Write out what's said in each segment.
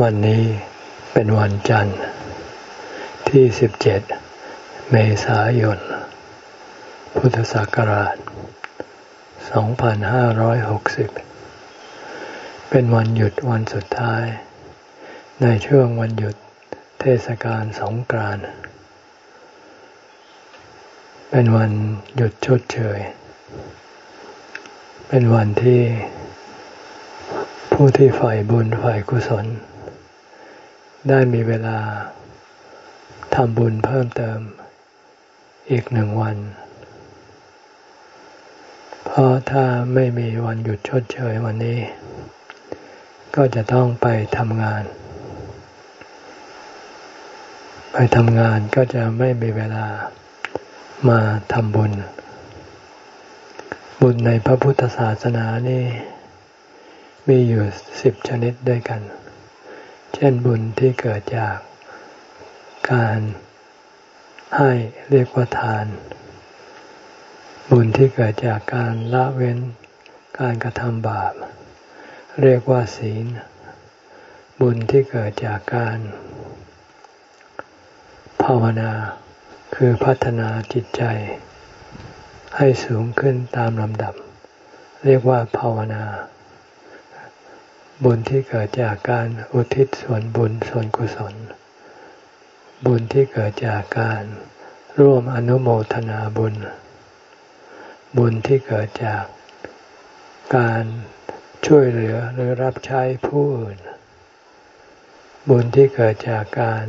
วันนี้เป็นวันจันทร์ที่ 17 เมษายน พุทธศักราช 2560 เป็นวันหยุดวันสุดท้าย ในช่วงวันหยุดเทศกาลสงกรานต์เป็นวันหยุดชดเชย เป็นวันที่ผู้ที่ฝ่ายบุญฝ่ายกุศล ได้มีเวลาทำบุญเพิ่มเติมอีกหนึ่งวัน เพราะถ้าไม่มีวันหยุดชดเชยวันนี้ ก็จะต้องไปทำงาน ไปทำงานก็จะไม่มีเวลามาทำบุญ บุญในพระพุทธศาสนานี่มีอยู่สิบชนิดด้วยกัน เช่นบุญที่เกิดจากการให้เรียกว่าทาน บุญที่เกิดจากการละเว้นการกระทำบาป เรียกว่าศีล บุญที่เกิดจากการภาวนาคือพัฒนาจิตใจ ให้สูงขึ้นตามลำดับ เรียกว่าภาวนา บุญที่เกิดจากการอุทิศส่วนบุญส่วนกุศล บุญที่เกิดจากการร่วมอนุโมทนาบุญ บุญที่เกิดจากการช่วยเหลือหรือรับใช้ผู้อื่น บุญที่เกิดจากการ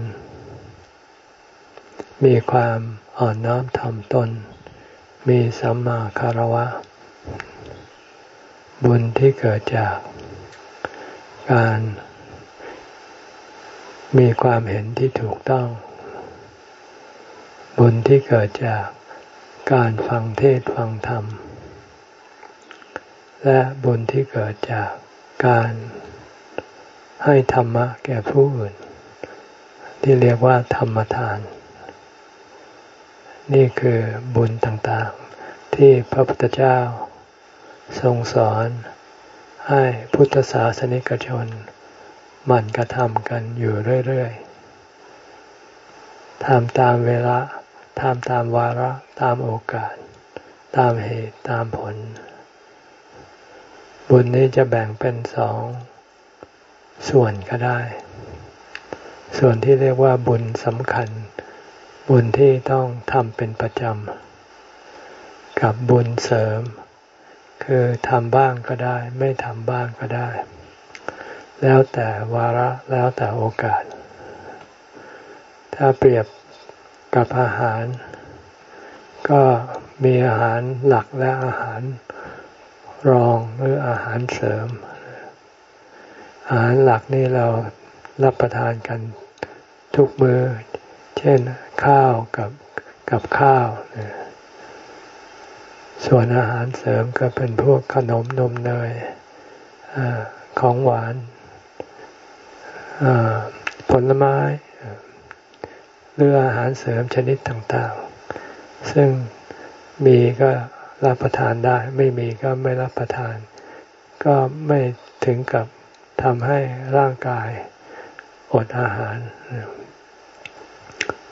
มีความอ่อนน้อมถ่อมตน มีสัมมาคารวะ บุญที่เกิดจาก การมีความเห็นที่ถูกต้อง บุญที่เกิดจากการฟังเทศฟังธรรม และบุญที่เกิดจากการให้ธรรมะแก่ผู้อื่น ที่เรียกว่าธรรมทาน นี่คือบุญต่างๆ ที่พระพุทธเจ้าทรงสอน ให้พุทธศาสนิกชนหมั่นกระทำกันอยู่เรื่อยๆทำตามเวลาทำตามวาระตามโอกาส ตามเหตุตามผล บุญนี้จะแบ่งเป็นสอง ส่วนก็ได้ ส่วนที่เรียกว่าบุญสำคัญ บุญที่ต้องทำเป็นประจำ กับบุญเสริม คือทำบ้างก็ได้ ไม่ทำบ้างก็ได้ แล้วแต่วาระแล้วแต่โอกาส ถ้าเปรียบกับอาหาร ก็มีอาหารหลักและอาหารรองหรืออาหารเสริม อาหารหลักนี่เรารับประทานกันทุกมือ เช่นข้าวกับกับข้าวเนี่ย ส่วนอาหารเสริมก็เป็นพวกขนมนมเนยอของหวานผลไม้หรืออาหารเสริมชนิดต่างๆ ซึ่งมีก็รับประทานได้ ไม่มีก็ไม่รับประทาน ก็ไม่ถึงกับทำให้ร่างกายอดอาหาร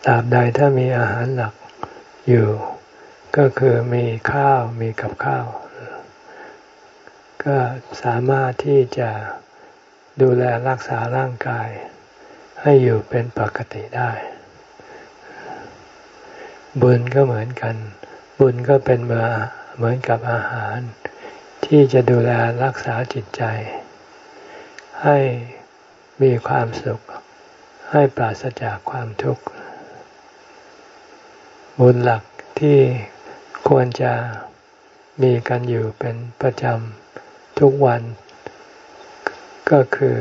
ตราบใดถ้ามีอาหารหลักอยู่ ก็คือมีข้าวมีกับข้าว ก็สามารถที่จะดูแลรักษาร่างกาย ให้อยู่เป็นปกติได้ บุญก็เหมือนกัน บุญก็เป็นเหมือนเหมือนกับอาหาร ที่จะดูแลรักษาจิตใจ ให้มีความสุข ให้ปราศจากความทุกข์บุญหลักที่ ควรจะมีกันอยู่เป็นประจำทุกวัน ก็คือ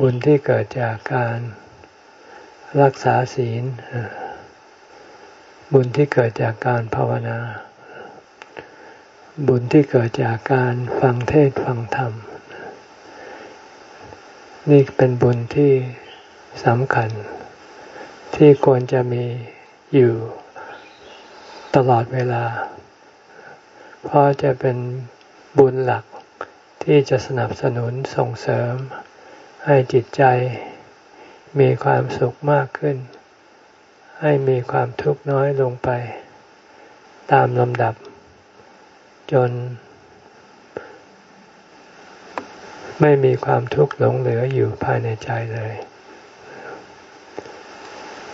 บุญที่เกิดจากการรักษาศีล บุญที่เกิดจากการภาวนา บุญที่เกิดจากการฟังเทศฟังธรรม นี่เป็นบุญที่สำคัญ ที่ควรจะมีอยู่ ตลอดเวลา เพราะจะเป็นบุญหลักที่จะสนับสนุนส่งเสริม ให้จิตใจมีความสุขมากขึ้น ให้มีความทุกข์น้อยลงไป ตามลำดับ จน ไม่มีความทุกข์หลงเหลืออยู่ภายในใจเลย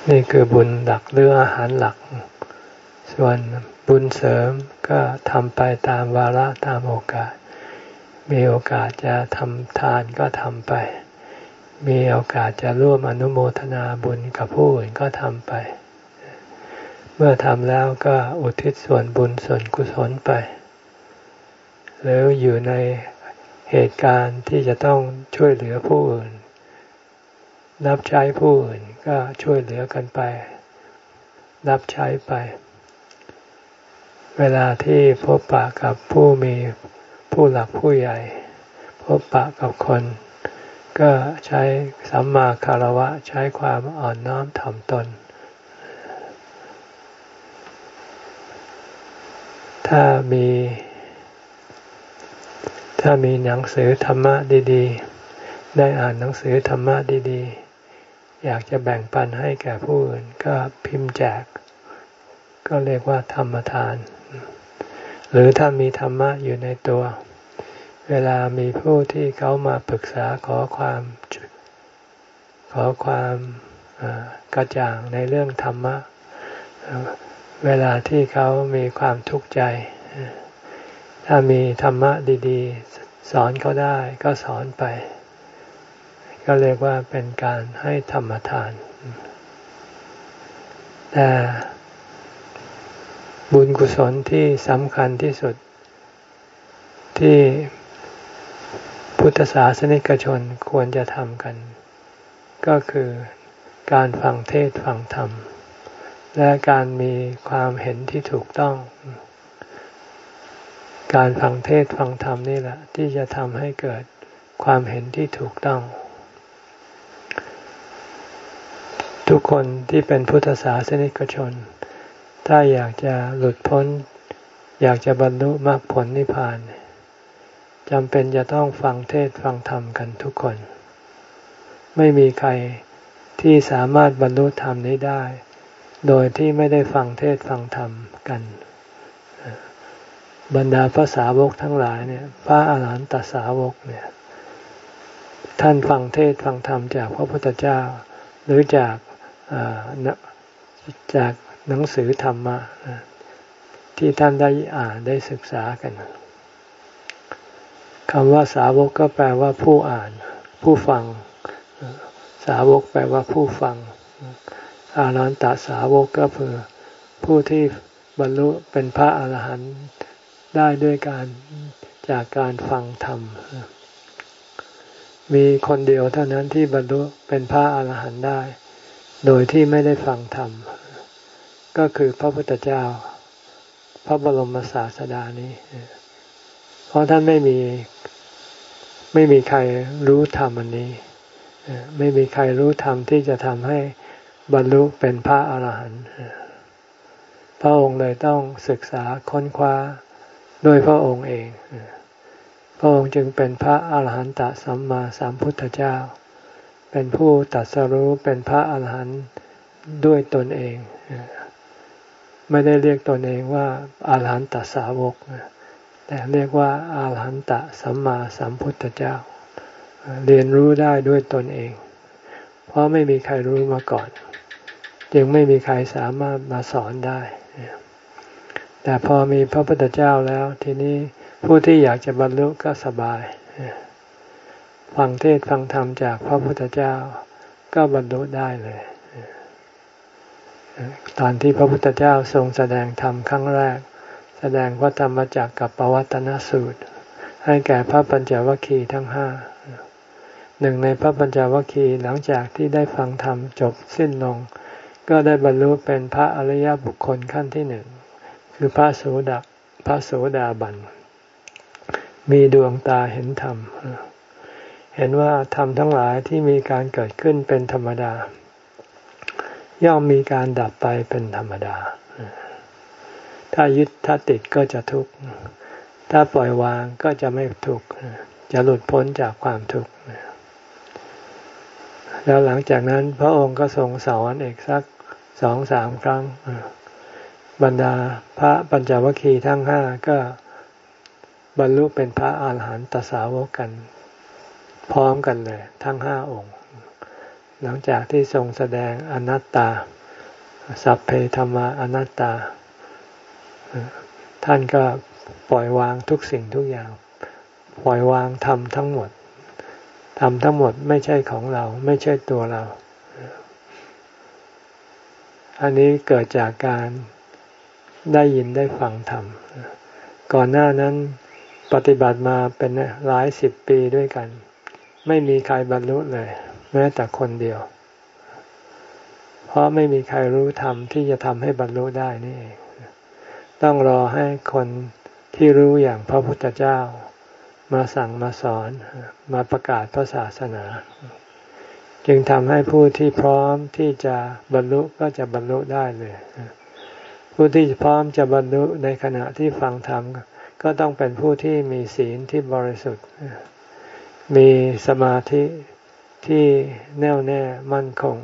นี่คือบุญหลักหรืออาหารหลัก ส่วนบุญเสริมก็ทำไปตามวาระตามโอกาส มีโอกาสจะทำทานก็ทำไป มีโอกาสจะร่วมอนุโมทนาบุญกับผู้อื่นก็ทำไป เมื่อทำแล้วก็อุทิศส่วนบุญส่วนกุศลไป หรืออยู่ในเหตุการณ์ที่จะต้องช่วยเหลือผู้อื่น รับใช้ผู้อื่นก็ช่วยเหลือกันไป รับใช้ไป เวลาที่พบปะกับผู้มีผู้หลักผู้ใหญ่ พบปะกับคน ก็ใช้สัมมาคารวะใช้ความอ่อนน้อมถ่อมตน ถ้ามี ถ้ามีหนังสือธรรมะดีๆ ได้อ่านหนังสือธรรมะดีๆอยากจะแบ่งปันให้แก่ผู้อื่นก็พิมพ์แจก ก็เรียกว่าธรรมทาน หรือถ้ามีธรรมะอยู่ในตัว เวลามีผู้ที่เขามาปรึกษาขอความ ขอความกระจ่างในเรื่องธรรมะ เวลาที่เขามีความทุกข์ใจ ถ้ามีธรรมะดี ๆ สอนเขาได้ก็สอนไป ก็เรียกว่าเป็นการให้ธรรมทานแต่ บุญกุศลที่สำคัญที่สุด ที่พุทธศาสนิกชนควรจะทำกัน ก็คือการฟังเทศฟังธรรม และการมีความเห็นที่ถูกต้อง การฟังเทศฟังธรรมนี่แหละ ที่จะทำให้เกิดความเห็นที่ถูกต้อง ทุกคนที่เป็นพุทธศาสนิกชน ถ้าอยากจะหลุดพ้น อยากจะบรรลุมรรคผลนิพพานจำเป็นจะต้องฟังเทศฟังธรรมกันทุกคน ไม่มีใครที่สามารถบรรลุธรรมนี้ได้ โดยที่ไม่ได้ฟังเทศฟังธรรมกัน บรรดาพระสาวกทั้งหลายเนี่ยพระอาหารหันตสาวกเนี่ยท่านฟังเทศฟังธรรมจากพระพุทธเจ้า หรือจากจาก หนังสือธรรมะที่ท่านได้อ่านได้ศึกษากันคำว่าสาวกก็แปลว่าผู้อ่าน ผู้ฟัง สาวกแปลว่าผู้ฟัง อารันตสาวกก็คือผู้ที่บรรลุเป็นพระอาหารหันต์ได้ด้วยการจากการฟังธรรม มีคนเดียวเท่านั้นที่บรรลุเป็นพระอาหารหันต์ได้ โดยที่ไม่ได้ฟังธรรม ก็คือพระพุทธเจ้า พระบรมศาสดานี้ เพราะท่านไม่มีไม่มีใครรู้ธรรมอันนี้ ไม่มีใครรู้ธรรมที่จะทำให้บรรลุเป็นพระอาหารหันต์พระองค์เลยต้องศึกษาค้นคว้าโดยพระองค์เอง พระองค์จึงเป็นพระอาหารหันตสัมมาสัมพุทธเจ้า เป็นผู้ตัดสรู้เป็นพระอาหารหันต์ด้วยตนเอง ไม่ได้เรียกตนเองว่าอาหารหันตสาวก แต่เรียกว่าอาหารหันตสัมมาสัมพุทธเจ้า เรียนรู้ได้ด้วยตนเอง เพราะไม่มีใครรู้มาก่อนจึงไม่มีใครสามารถมาสอนได้ แต่พอมีพระพุทธเจ้าแล้วทีนี้ผู้ที่อยากจะบรรลุก็สบาย ฟังเทศฟังธรรมจากพระพุทธเจ้าก็บรรลุได้เลย ตอนที่พระพุทธเจ้าทรงแสดงธรรมครั้งแรก แสดงพระธรรมจักกับปวัตนสูตร ให้แก่พระปัญจวัคคีย์ทั้งห้าหนึ่งในพระปัญจวัคคีย์หลังจากที่ได้ฟังธรรมจบสิ้นลง ก็ได้บรรลุเป็นพระอริยบุคคลขั้นที่หนึ่งคือพระโสดาพระโสดาบัน มีดวงตาเห็นธรรม เห็นว่าธรรมทั้งหลายที่มีการเกิดขึ้นเป็นธรรมดา ย่อมมีการดับไปเป็นธรรมดา ถ้ายึดถ้าติดก็จะทุกข์ ถ้าปล่อยวางก็จะไม่ทุกข์ จะหลุดพ้นจากความทุกข์ แล้วหลังจากนั้นพระองค์ก็ทรงสอนอีกสักสองสามครั้ง บรรดาพระปัญจวัคคีย์ทั้งห้าก็บรรลุเป็นพระอาหารหันตสาวกกัน พร้อมกันเลย ทั้งห้าองค์ หลังจากที่ทรงแสดงอนัตตา สัพเพธรรมาอนัตตา ท่านก็ปล่อยวางทุกสิ่งทุกอย่าง ปล่อยวางทำทั้งหมดทำทั้งหมดไม่ใช่ของเราไม่ใช่ตัวเรา อันนี้เกิดจากการได้ยินได้ฟังธรรม ก่อนหน้านั้นปฏิบัติมาเป็นหลายสิบปีด้วยกัน ไม่มีใครบรรลุเลย แม้แต่คนเดียว เพราะไม่มีใครรู้ธรรมที่จะทำให้บรรลุได้นี่เอง ต้องรอให้คนที่รู้อย่างพระพุทธเจ้า มาสั่งมาสอนมาประกาศพระศาสนา จึงทำให้ผู้ที่พร้อมที่จะบรรลุก็จะบรรลุได้เลย ผู้ที่พร้อมจะบรรลุในขณะที่ฟังธรรมก็ต้องเป็นผู้ที่มีศีลที่บริสุทธิ์ มีสมาธิ ที่แน่วแน่มั่นคง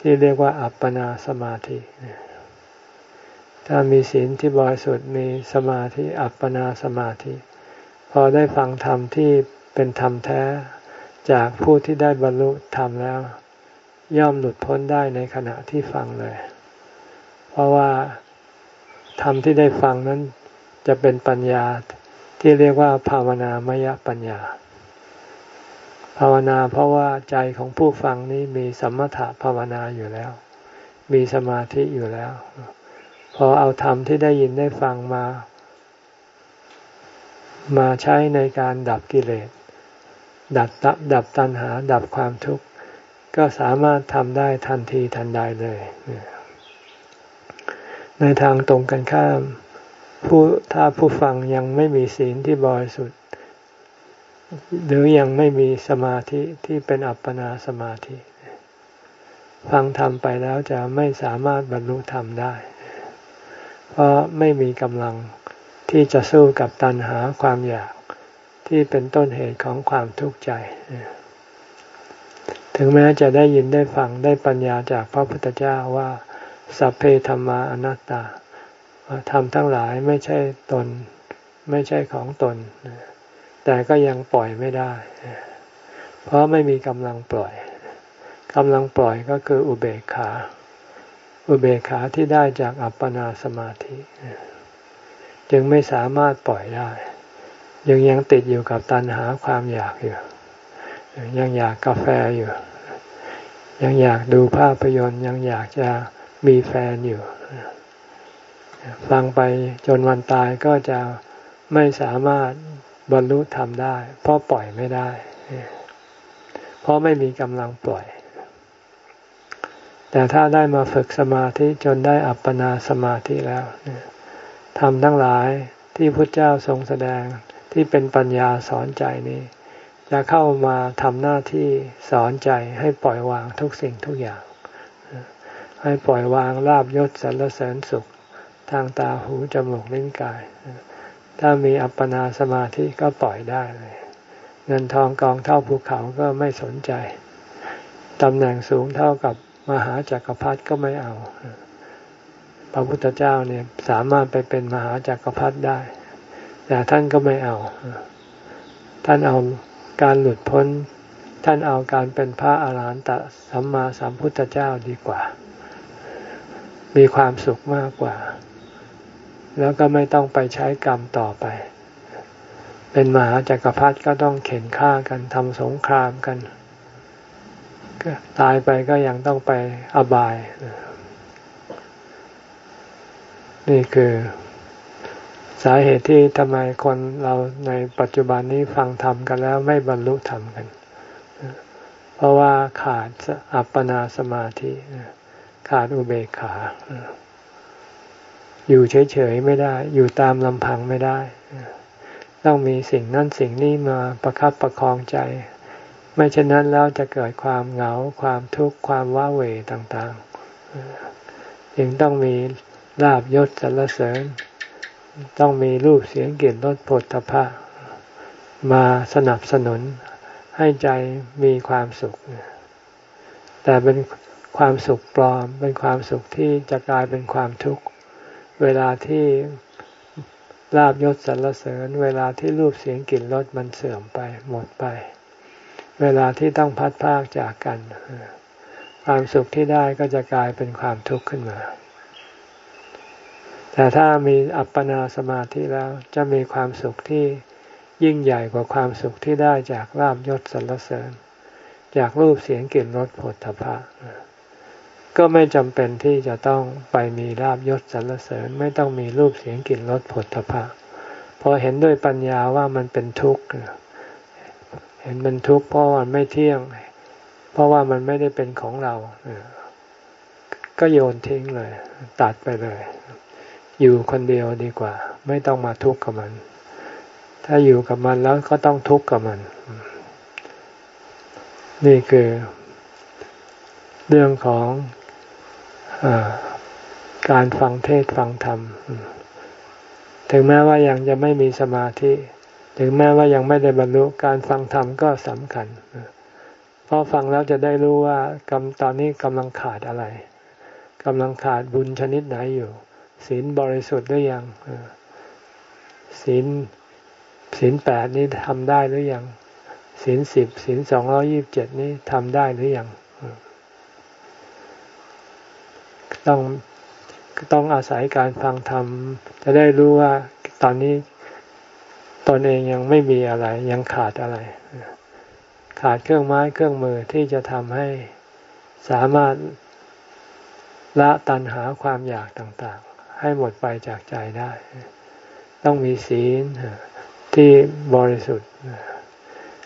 ที่เรียกว่าอัปปนาสมาธิถ้ามีศีลที่บริสุทธิ์มีสมาธิอัปปนาสมาธิ พอได้ฟังธรรมที่เป็นธรรมแท้ จากผู้ที่ได้บรรลุธรรมแล้ว ย่อมหลุดพ้นได้ในขณะที่ฟังเลย เพราะว่าธรรมที่ได้ฟังนั้นจะเป็นปัญญาที่เรียกว่าภาวนามยปัญญา ภาวนาเพราะว่าใจของผู้ฟังนี้มีสมถะภาวนาอยู่แล้ว มีสมาธิอยู่แล้ว พอเอาธรรมที่ได้ยินได้ฟังมา มาใช้ในการดับกิเลส ดับดับตัณหา ดับความทุกข์ ก็สามารถทำได้ทันทีทันใดเลย ในทางตรงกันข้าม ผู้ถ้าผู้ฟังยังไม่มีศีลที่บริสุทธิ หรือยังไม่มีสมาธิที่เป็นอัปปนาสมาธิ ฟังธรรมไปแล้วจะไม่สามารถบรรลุธรรมได้ เพราะไม่มีกำลังที่จะสู้กับตัณหาความอยากที่เป็นต้นเหตุของความทุกข์ใจ ถึงแม้จะได้ยินได้ฟังได้ปัญญาจากพระพุทธเจ้าว่า สัพเพธรรมาอนัตตาทำทั้งหลายไม่ใช่ตน ไม่ใช่ของตน แต่ก็ยังปล่อยไม่ได้ เพราะไม่มีกำลังปล่อยกำลังปล่อยก็คืออุเบกขา อุเบกขาที่ได้จากอัปปนาสมาธิ จึงไม่สามารถปล่อยได้ ยังยังติดอยู่กับตัณหาความอยากอยู่ ยังอยากกาแฟอยู่ ยังอยากดูภาพยนตร์ยังอยากจะมีแฟนอยู่ ฟังไปจนวันตายก็จะไม่สามารถ บรรลุธรรมได้ เพราะปล่อยไม่ได้ เพราะไม่มีกำลังปล่อย แต่ถ้าได้มาฝึกสมาธิจนได้อัปปนาสมาธิแล้วทำทั้งหลายที่พระเจ้าทรงแสดงที่เป็นปัญญาสอนใจนี้ จะเข้ามาทำหน้าที่สอนใจให้ปล่อยวางทุกสิ่งทุกอย่าง ให้ปล่อยวางลาบยศสรรเสริญสุข ทางตาหูจมูกลิ้นกาย ถ้ามีอัปปนาสมาธิก็ปล่อยได้เลย เงินทองกองเท่าภูเขาก็ไม่สนใจตำแหน่งสูงเท่ากับมหาจักรพรรดิก็ไม่เอา พระพุทธเจ้าเนี่ยสามารถไปเป็นมหาจักรพรรดิได้ แต่ท่านก็ไม่เอา ท่านเอาการหลุดพ้น ท่านเอาการเป็นพระอาหารหันตสัมมาสัมพุทธเจ้าดีกว่า มีความสุขมากกว่า แล้วก็ไม่ต้องไปใช้กรรมต่อไป เป็นมหาจักรพรรดิก็ต้องเข็นฆ่ากันทำสงครามกันตายไปก็ยังต้องไปอบาย นี่คือสาเหตุที่ทำไมคนเราในปัจจุบันนี้ฟังธรรมกันแล้วไม่บรรลุธรรมกัน เพราะว่าขาดอัปปนาสมาธิ ขาดอุเบกขา อยู่เฉยๆไม่ได้ อยู่ตามลำพังไม่ได้ ต้องมีสิ่งนั้นสิ่งนี้มาประครับประคองใจ ไม่เช่นนั้นแล้วจะเกิดความเหงาความทุกข์ความว้าเหวต่างๆจึงต้องมีลาบยศสรรเสริญ ต้องมีรูปเสียงกลิ่นรสผลตภะมาสนับสนุนให้ใจมีความสุข แต่เป็นความสุขปลอม เป็นความสุขที่จะกลายเป็นความทุกข์ เวลาที่ลาบยศสรรเสริญ เวลาที่รูปเสียงกลิ่นรสมันเสื่อมไปหมดไป เวลาที่ต้องพัดพากจากกัน ความสุขที่ได้ก็จะกลายเป็นความทุกข์ขึ้นมา แต่ถ้ามีอัปปนาสมาธิแล้วจะมีความสุขที่ยิ่งใหญ่กว่าความสุขที่ได้จากลาบยศสรรเสริญ จากรูปเสียงกลิ่นรสผลทพะ ก็ไม่จำเป็นที่จะต้องไปมีลาบยศสรรเสริญ ไม่ต้องมีรูปเสียงกลิ่นรสผลทพะพอเห็นด้วยปัญญาว่ามันเป็นทุกข์เห็นมันทุกข์เพราะมันไม่เที่ยง เพราะว่ามันไม่ได้เป็นของเราก็โยนทิ้งเลย ตัดไปเลย อยู่คนเดียวดีกว่า ไม่ต้องมาทุกข์กับมัน ถ้าอยู่กับมันแล้วก็ต้องทุกข์กับมัน นี่คือ เรื่องของ การฟังเทศฟังธรรม ถึงแม้ว่ายังจะไม่มีสมาธิ ถึงแม้ว่ายังไม่ได้บรรลุการฟังธรรมก็สำคัญเพราะฟังแล้วจะได้รู้ว่ากำตอนนี้กำลังขาดอะไรกำลังขาดบุญชนิดไหนอยู่ ศีลบริสุทธิ์หรือยังศีลศีลแปดนี้ทำได้หรือยังศีลสิบศีลสองร้อยิบเจ็ดนี้ทำได้หรือยัง ต้องต้องอาศัยการฟังธรรม จะได้รู้ว่าตอนนี้ตนเองยังไม่มีอะไร ยังขาดอะไร ขาดเครื่องไม้เครื่องมือที่จะทำให้สามารถละตัณหาความอยากต่างๆ ให้หมดไปจากใจได้ ต้องมีศีลที่บริสุทธิ์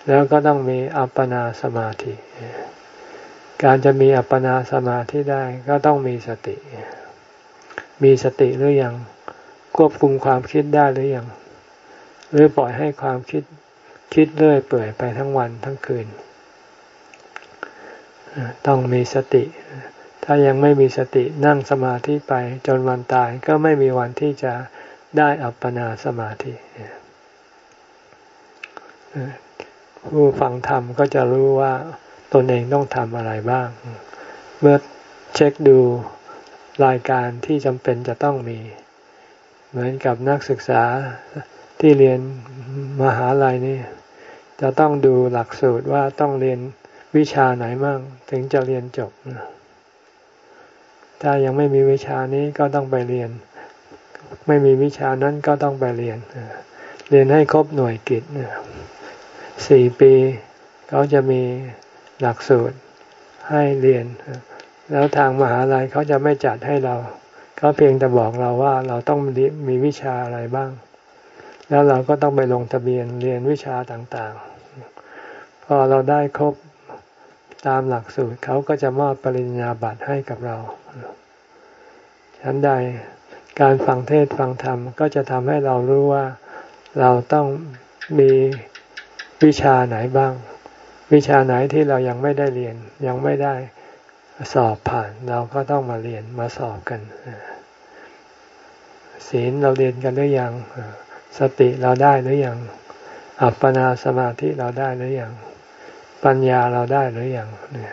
แล้วก็ต้องมีอัปปนาสมาธิ การจะมีอัปปนาสมาธิได้ก็ต้องมีสติ มีสติหรือยัง ควบคุมความคิดได้หรือยัง หรือปล่อยให้ความคิดคิดเรื่อยเปื่อยไปทั้งวันทั้งคืน ต้องมีสติ ถ้ายังไม่มีสตินั่งสมาธิไปจนวันตายก็ไม่มีวันที่จะได้อัปปนาสมาธิผู้ฟังธรรมก็จะรู้ว่า ตนเองต้องทำอะไรบ้าง เมื่อเช็คดูรายการที่จำเป็นจะต้องมี เหมือนกับนักศึกษาที่เรียนมหาลัยนี่จะต้องดูหลักสูตรว่าต้องเรียนวิชาไหนมั่งถึงจะเรียนจบ ถ้ายังไม่มีวิชานี้ก็ต้องไปเรียน ไม่มีวิชานั้นก็ต้องไปเรียน เรียนให้ครบหน่วยกิจสี่ปี เขาจะมี หลักสูตรให้เรียน แล้วทางมหาลัยเขาจะไม่จัดให้เราเขาเพียงแต่บอกเราว่าเราต้องมีวิชาอะไรบ้าง แล้วเราก็ต้องไปลงทะเบียนเรียนวิชาต่างๆ พอเราได้ครบตามหลักสูตรเขาก็จะมอบปริญญาบัตรให้กับเราฉันใดการฟังเทศฟังธรรมก็จะทำให้เรารู้ว่าเราต้องมีวิชาไหนบ้าง วิชาไหนที่เรายังไม่ได้เรียน ยังไม่ได้สอบผ่าน เราก็ต้องมาเรียนมาสอบกันศีลเราเรียนกันหรือยัง สติเราได้หรือยัง อัปปนาสมาธิเราได้หรือยัง ปัญญาเราได้หรือยังเนี่ย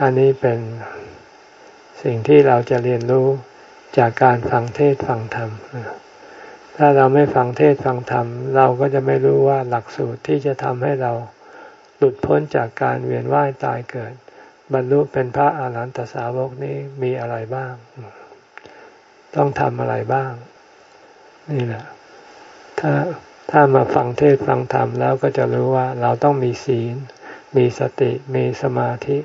อันนี้เป็นสิ่งที่เราจะเรียนรู้จากการฟังเทศฟังธรรม ถ้าเราไม่ฟังเทศฟังธรรม เราก็จะไม่รู้ว่าหลักสูตรที่จะทำให้เราหลุดพ้นจากการเวียนว่ายตายเกิด บรรลุเป็นพระอาหารหันตสาวกนี้มีอะไรบ้าง ต้องทำอะไรบ้าง นี่แหละ ถ้าถ้ามาฟังเทศฟังธรรมแล้วก็จะรู้ว่าเราต้องมีศีล มีสติ มีสมาธิ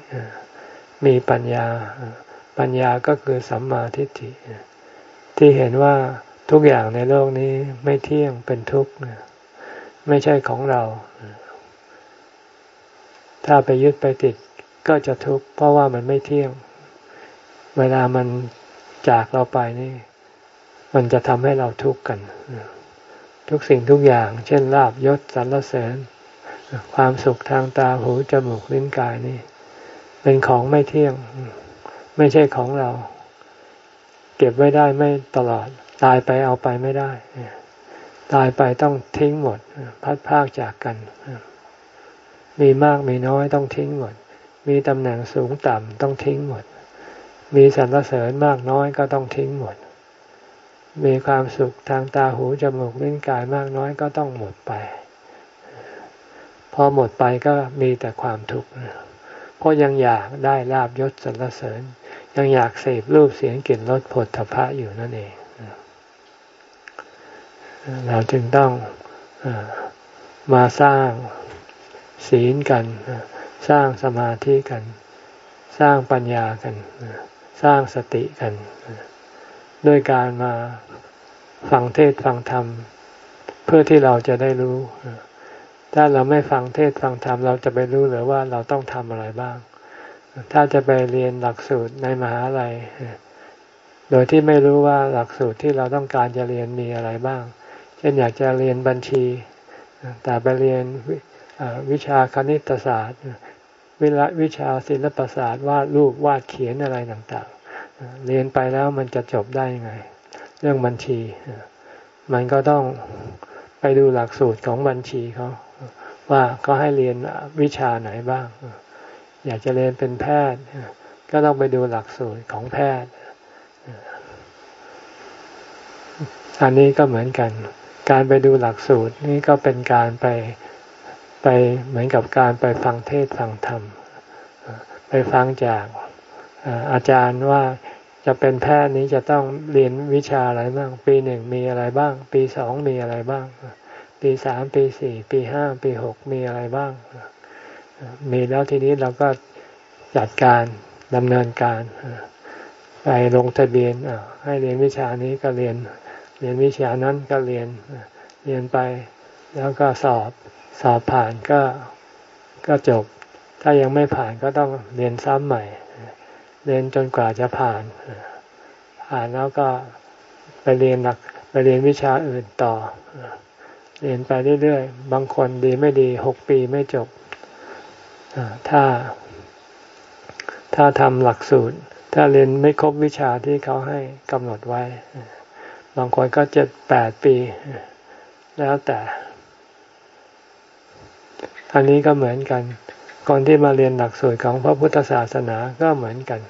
มีปัญญา ปัญญาก็คือสัมมาทิฏฐิที่เห็นว่า ทุกอย่างในโลกนี้ไม่เที่ยงเป็นทุกข์ไม่ใช่ของเรา ถ้าไปยึดไปติดก็จะทุกข์เพราะว่ามันไม่เที่ยง เวลามันจากเราไปนี่ มันจะทำให้เราทุกข์กัน ทุกสิ่งทุกอย่าง เช่นลาบยศสรรเสริญ ความสุขทางตาหูจมูกลิ้นกายนี่ เป็นของไม่เที่ยง ไม่ใช่ของเรา เก็บไว้ได้ไม่ตลอด ตายไปเอาไปไม่ได้ ตายไปต้องทิ้งหมด พัดพากจากกัน มีมากมีน้อยต้องทิ้งหมด มีตำแหน่งสูงต่ำต้องทิ้งหมด มีสรรเสริญมากน้อยก็ต้องทิ้งหมด มีความสุขทางตาหูจมูกลิ้นกายมากน้อยก็ต้องหมดไป พอหมดไปก็มีแต่ความทุกข์เพราะยังอยากได้ลาบยศสรรเสริญ ยังอยากเสพรูปเสียงกลิ่นรสผลทพะอยู่นั่นเอง เราจึงต้องมาสร้างศีลกัน สร้างสมาธิกัน สร้างปัญญากัน สร้างสติกัน ด้วยการมาฟังเทศฟังธรรม เพื่อที่เราจะได้รู้ ถ้าเราไม่ฟังเทศฟังธรรม เราจะไปรู้หรือว่าเราต้องทำอะไรบ้าง ถ้าจะไปเรียนหลักสูตรในมหาลัย โดยที่ไม่รู้ว่าหลักสูตรที่เราต้องการจะเรียนมีอะไรบ้าง เช่นอยากจะเรียนบัญชี แต่ไปเรียนวิชาคณิตศาสตร์วิลวิชาศิลปศาสตร์วาดรูปวาดเขียนอะไรต่างๆ เรียนไปแล้วมันจะจบได้ยังไง เรื่องบัญชี มันก็ต้องไปดูหลักสูตรของบัญชีเขาว่าเขาให้เรียนวิชาไหนบ้าง อยากจะเรียนเป็นแพทย์ ก็ต้องไปดูหลักสูตรของแพทย์ อันนี้ก็เหมือนกัน การไปดูหลักสูตรนี่ก็เป็นการไปไปเหมือนกับการไปฟังเทศฟังธรรม ไปฟังจากอาจารย์ว่าจะเป็นแพทย์นี้จะต้องเรียนวิชาอะไรบ้าง ปีหนึ่งมีอะไรบ้าง ปีสองมีอะไรบ้าง ปีสามปีสี่ปีห้าปีหกมีอะไรบ้าง มีแล้วทีนี้เราก็จัดการดำเนินการไปลงทะเบียนให้เรียนวิชานี้ก็เรียน เรียนวิชานั้นก็เรียนเรียนไป แล้วก็สอบสอบผ่านก็ก็จบ ถ้ายังไม่ผ่านก็ต้องเรียนซ้ำใหม่ เรียนจนกว่าจะผ่าน ผ่านแล้วก็ไปเรียนหลักไปเรียนวิชาอื่นต่อ เรียนไปเรื่อยๆ บางคนดีไม่ดีหกปีไม่จบ ถ้า ถ้าทำหลักสูตร ถ้าเรียนไม่ครบวิชาที่เขาให้กำหนดไว้ บางคนก็เจ็ดแปดปี แล้วแต่อันนี้ก็เหมือนกัน คนที่มาเรียนหลักสูตรของพระพุทธศาสนาก็เหมือนกัน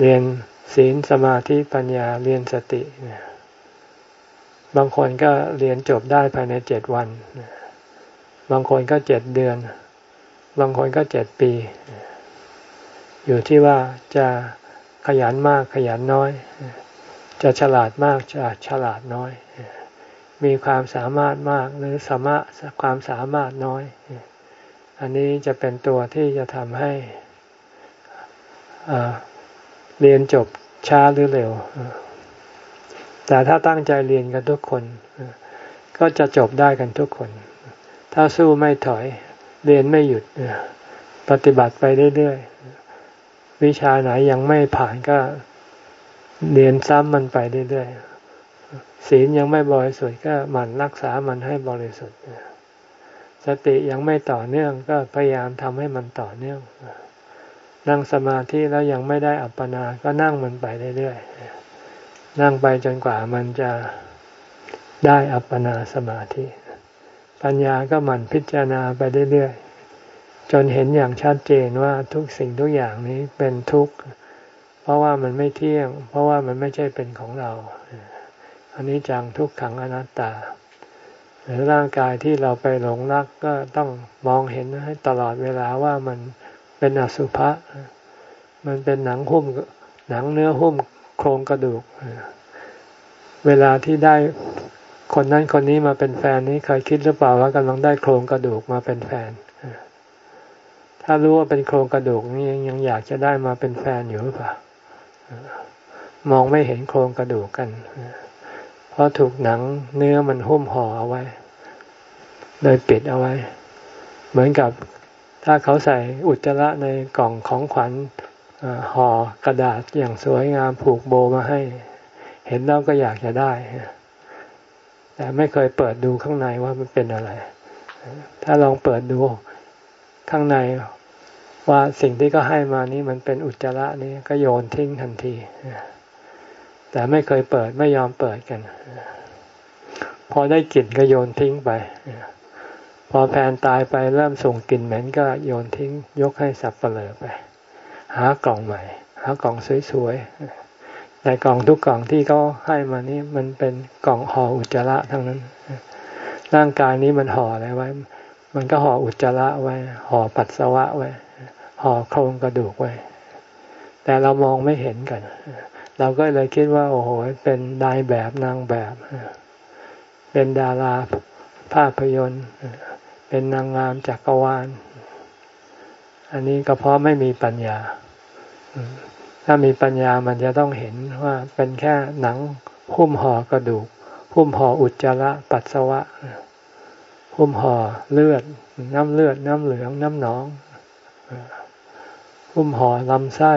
เรียนศีลสมาธิปัญญาเรียนสติ บางคนก็เรียนจบได้ภายในเจ็ดวัน บางคนก็เจ็ดเดือน บางคนก็เจ็ดปี อยู่ที่ว่าจะขยันมากขยันน้อย จะฉลาดมากจะฉลาดน้อย มีความสามารถมากหรือสามารถความสามารถน้อย อันนี้จะเป็นตัวที่จะทำให้เรียนจบช้าหรือเร็ว แต่ถ้าตั้งใจเรียนกันทุกคน ก็จะจบได้กันทุกคน ถ้าสู้ไม่ถอยเรียนไม่หยุดปฏิบัติไปเรื่อยๆวิชาไหนยังไม่ผ่านก็ เรียนซ้ำมันไปเรื่อยๆศีลยังไม่บริสุทธิ์ก็หมั่นรักษามันให้บริสุทธิ์สติยังไม่ต่อเนื่องก็พยายามทำให้มันต่อเนื่องนั่งสมาธิแล้วยังไม่ได้อัปปนา ก็นั่งมันไปเรื่อยๆนั่งไปจนกว่ามันจะได้อัปปนาสมาธิ ปัญญาก็หมั่นพิจารณาไปเรื่อยๆจนเห็นอย่างชัดเจนว่าทุกสิ่งทุกอย่างนี้เป็นทุกข์ ราะว่ามันไม่เที่ยง เพราะว่ามันไม่ใช่เป็นของเรา อันนี้จังทุกขังอนัตตา หรือร่างกายที่เราไปหลงรักก็ต้องมองเห็นให้ตลอดเวลาว่ามันเป็นอสุภะ มันเป็นหนังหุ้มหนังเนื้อหุ้มโครงกระดูก เวลาที่ได้คนนั้นคนนี้มาเป็นแฟนนี้เคยคิดหรือเปล่าว่ากำลังได้โครงกระดูกมาเป็นแฟน ถ้ารู้ว่าเป็นโครงกระดูกนี่ยังอยากจะได้มาเป็นแฟนอยู่หรือเปล่า มองไม่เห็นโครงกระดูกกัน เพราะถูกหนังเนื้อมันหุ้มห่อเอาไว้เลยปิดเอาไว้ เหมือนกับถ้าเขาใส่อุจจาระในกล่องของขวัญห่อกระดาษอย่างสวยงามผูกโบมาให้ เห็นแล้วก็อยากจะได้ แต่ไม่เคยเปิดดูข้างในว่ามันเป็นอะไร ถ้าลองเปิดดูข้างใน ว่าสิ่งที่ก็ให้มานี้มันเป็นอุจจาระนี้ก็โยนทิ้งทันที แต่ไม่เคยเปิดไม่ยอมเปิดกัน พอได้กลิ่นก็โยนทิ้งไป พอแฟนตายไปเริ่มส่งกลิ่นเหม็นก็โยนทิ้ง ยกให้สับเปลือไป หากล่องใหม่ หากล่องสวยๆแต่กล่องทุกกล่องที่เขาให้มานี่มันเป็นกล่องห่ออุจจาระทั้งนั้น ร่างกายนี้มันห่ออะไรไว้ มันก็ห่ออุจจาระไว้ ห่อปัสสาวะไว้ ห่อโครงกระดูกไว้ แต่เรามองไม่เห็นกัน เราก็เลยคิดว่า โอ้โห เป็นนายแบบนางแบบ เป็นดาราภาพยนตร์ เป็นนางงามจักรวาล อันนี้ก็เพราะไม่มีปัญญา ถ้ามีปัญญามันจะต้องเห็นว่าเป็นแค่หนังหุ้มห่อกระดูก หุ้มห่ออุจจาระปัสสาวะหุ้มห่อเลือด น้ำเลือด น้ำเหลือง น้ำหนอง หุ้มห่อลำไส้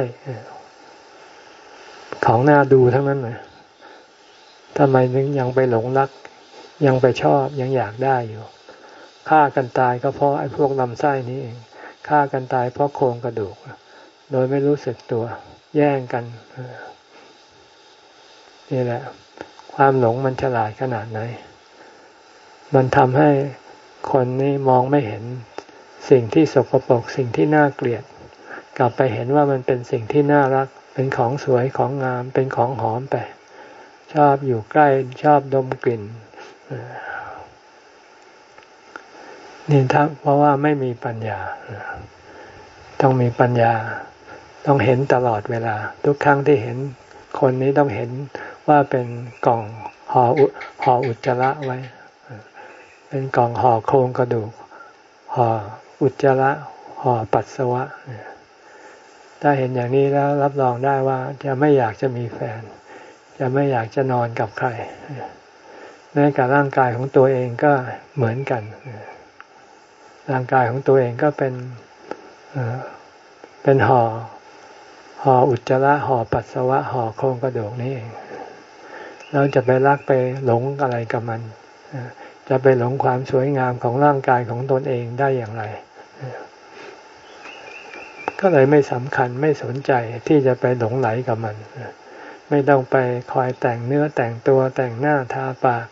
ของน่าดูทั้งนั้นเลยทำไมถึงยังไปหลงรัก ยังไปชอบยังอยากได้อยู่ฆ่ากันตายก็เพราะไอ้พวกลำไส้นี้เองฆ่ากันตายเพราะโครงกระดูก โดยไม่รู้สึกตัว แย่งกันนี่แหละ ความหลงมันฉลาดขนาดไหน มันทำให้คนนี้มองไม่เห็นสิ่งที่สกปรกสิ่งที่น่าเกลียด กลับไปเห็นว่ามันเป็นสิ่งที่น่ารัก เป็นของสวยของงาม เป็นของหอมไป ชอบอยู่ใกล้ชอบดมกลิ่นนี่ทั้งเพราะว่าไม่มีปัญญา ต้องมีปัญญา ต้องเห็นตลอดเวลา ทุกครั้งที่เห็นคนนี้ต้องเห็นว่าเป็นกล่องห่อห่ออุจจาระไว้ เป็นกล่องห่อโครงกระดูกห่ออุจจาระห่อปัสสาวะ ถ้าเห็นอย่างนี้แล้วรับรองได้ว่าจะไม่อยากจะมีแฟน จะไม่อยากจะนอนกับใครแม้กับร่างกายของตัวเองก็เหมือนกัน ร่างกายของตัวเองก็เป็นเป็นห่อห่ออุจจาระห่อปัสสาวะห่อโครงกระดูกนี่เองเราจะไปรักไปหลงอะไรกับมันจะไปหลงความสวยงามของร่างกายของตนเองได้อย่างไร ก็เลยไม่สำคัญไม่สนใจที่จะไปหลงไหลกับมัน ไม่ต้องไปคอยแต่งเนื้อแต่งตัวแต่งหน้าทาปาก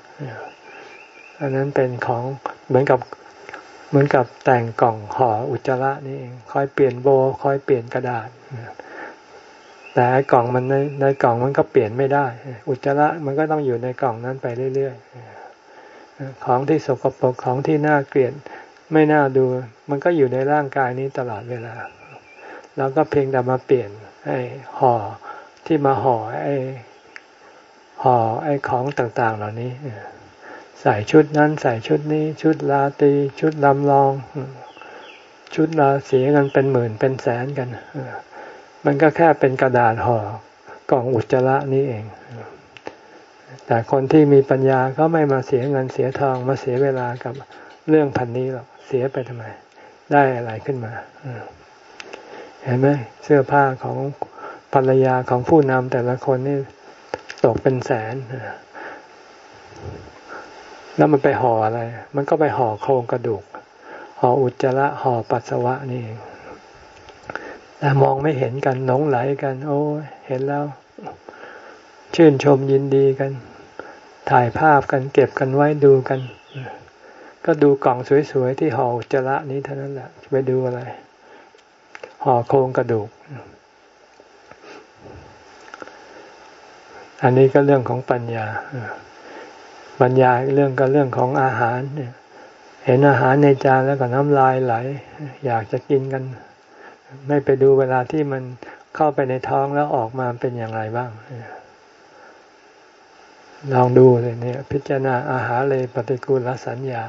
อันนั้นเป็นของเหมือนกับเหมือนกับแต่งกล่องห่ออุจจาระนี่เองคอยเปลี่ยนโบคอยเปลี่ยนกระดาษแต่กล่องมันในในกล่องมันก็เปลี่ยนไม่ได้ อุจจาระมันก็ต้องอยู่ในกล่องนั้นไปเรื่อยๆของที่สกปรกของที่น่าเกลียดไม่น่าดู มันก็อยู่ในร่างกายนี้ตลอดเวลา เราก็เพียงแต่มาเปลี่ยนไอ้ห่อที่มาห่อไอ้ห่อไอ้ของต่างๆ เหล่านี้ใส่ชุดนั้นใส่ชุดนี้ ชุดลาตีชุดลำลอง ชุดลาเสียกันเป็นหมื่นเป็นแสนกันมันก็แค่เป็นกระดาษห่อกล่องอุจจาระนี้เอง แต่คนที่มีปัญญาก็ไม่มาเสียเงินเสียทองมาเสียเวลากับเรื่องพันนี้หรอกเสียไปทำไม ได้อะไรขึ้นมา เห็นไหมเสื้อผ้าของภรรยาของผู้นำแต่ละคนนี่ตกเป็นแสนแล้วมันไปห่ออะไร มันก็ไปห่อโครงกระดูก ห่ออุจจาระ ห่อปัสสาวะนี่แต่มองไม่เห็นกันหนงไหลกัน โอ้เห็นแล้ว ชื่นชมยินดีกัน ถ่ายภาพกันเก็บกันไว้ดูกัน ก็ดูกล่องสวยๆที่ห่ออุจจาระนี้เท่านั้นแหละไปดูอะไร ห่อโครงกระดูก อันนี้ก็เรื่องของปัญญา ปัญญาเรื่องก็เรื่องของอาหารเห็นอาหารในจานแล้วก็น้ำลายไหล อยากจะกินกัน ไม่ไปดูเวลาที่มันเข้าไปในท้องแล้วออกมาเป็นอย่างไรบ้างลองดูเลยเนี่ย พิจารณาอาหารเลยปฏิกูลสัญญา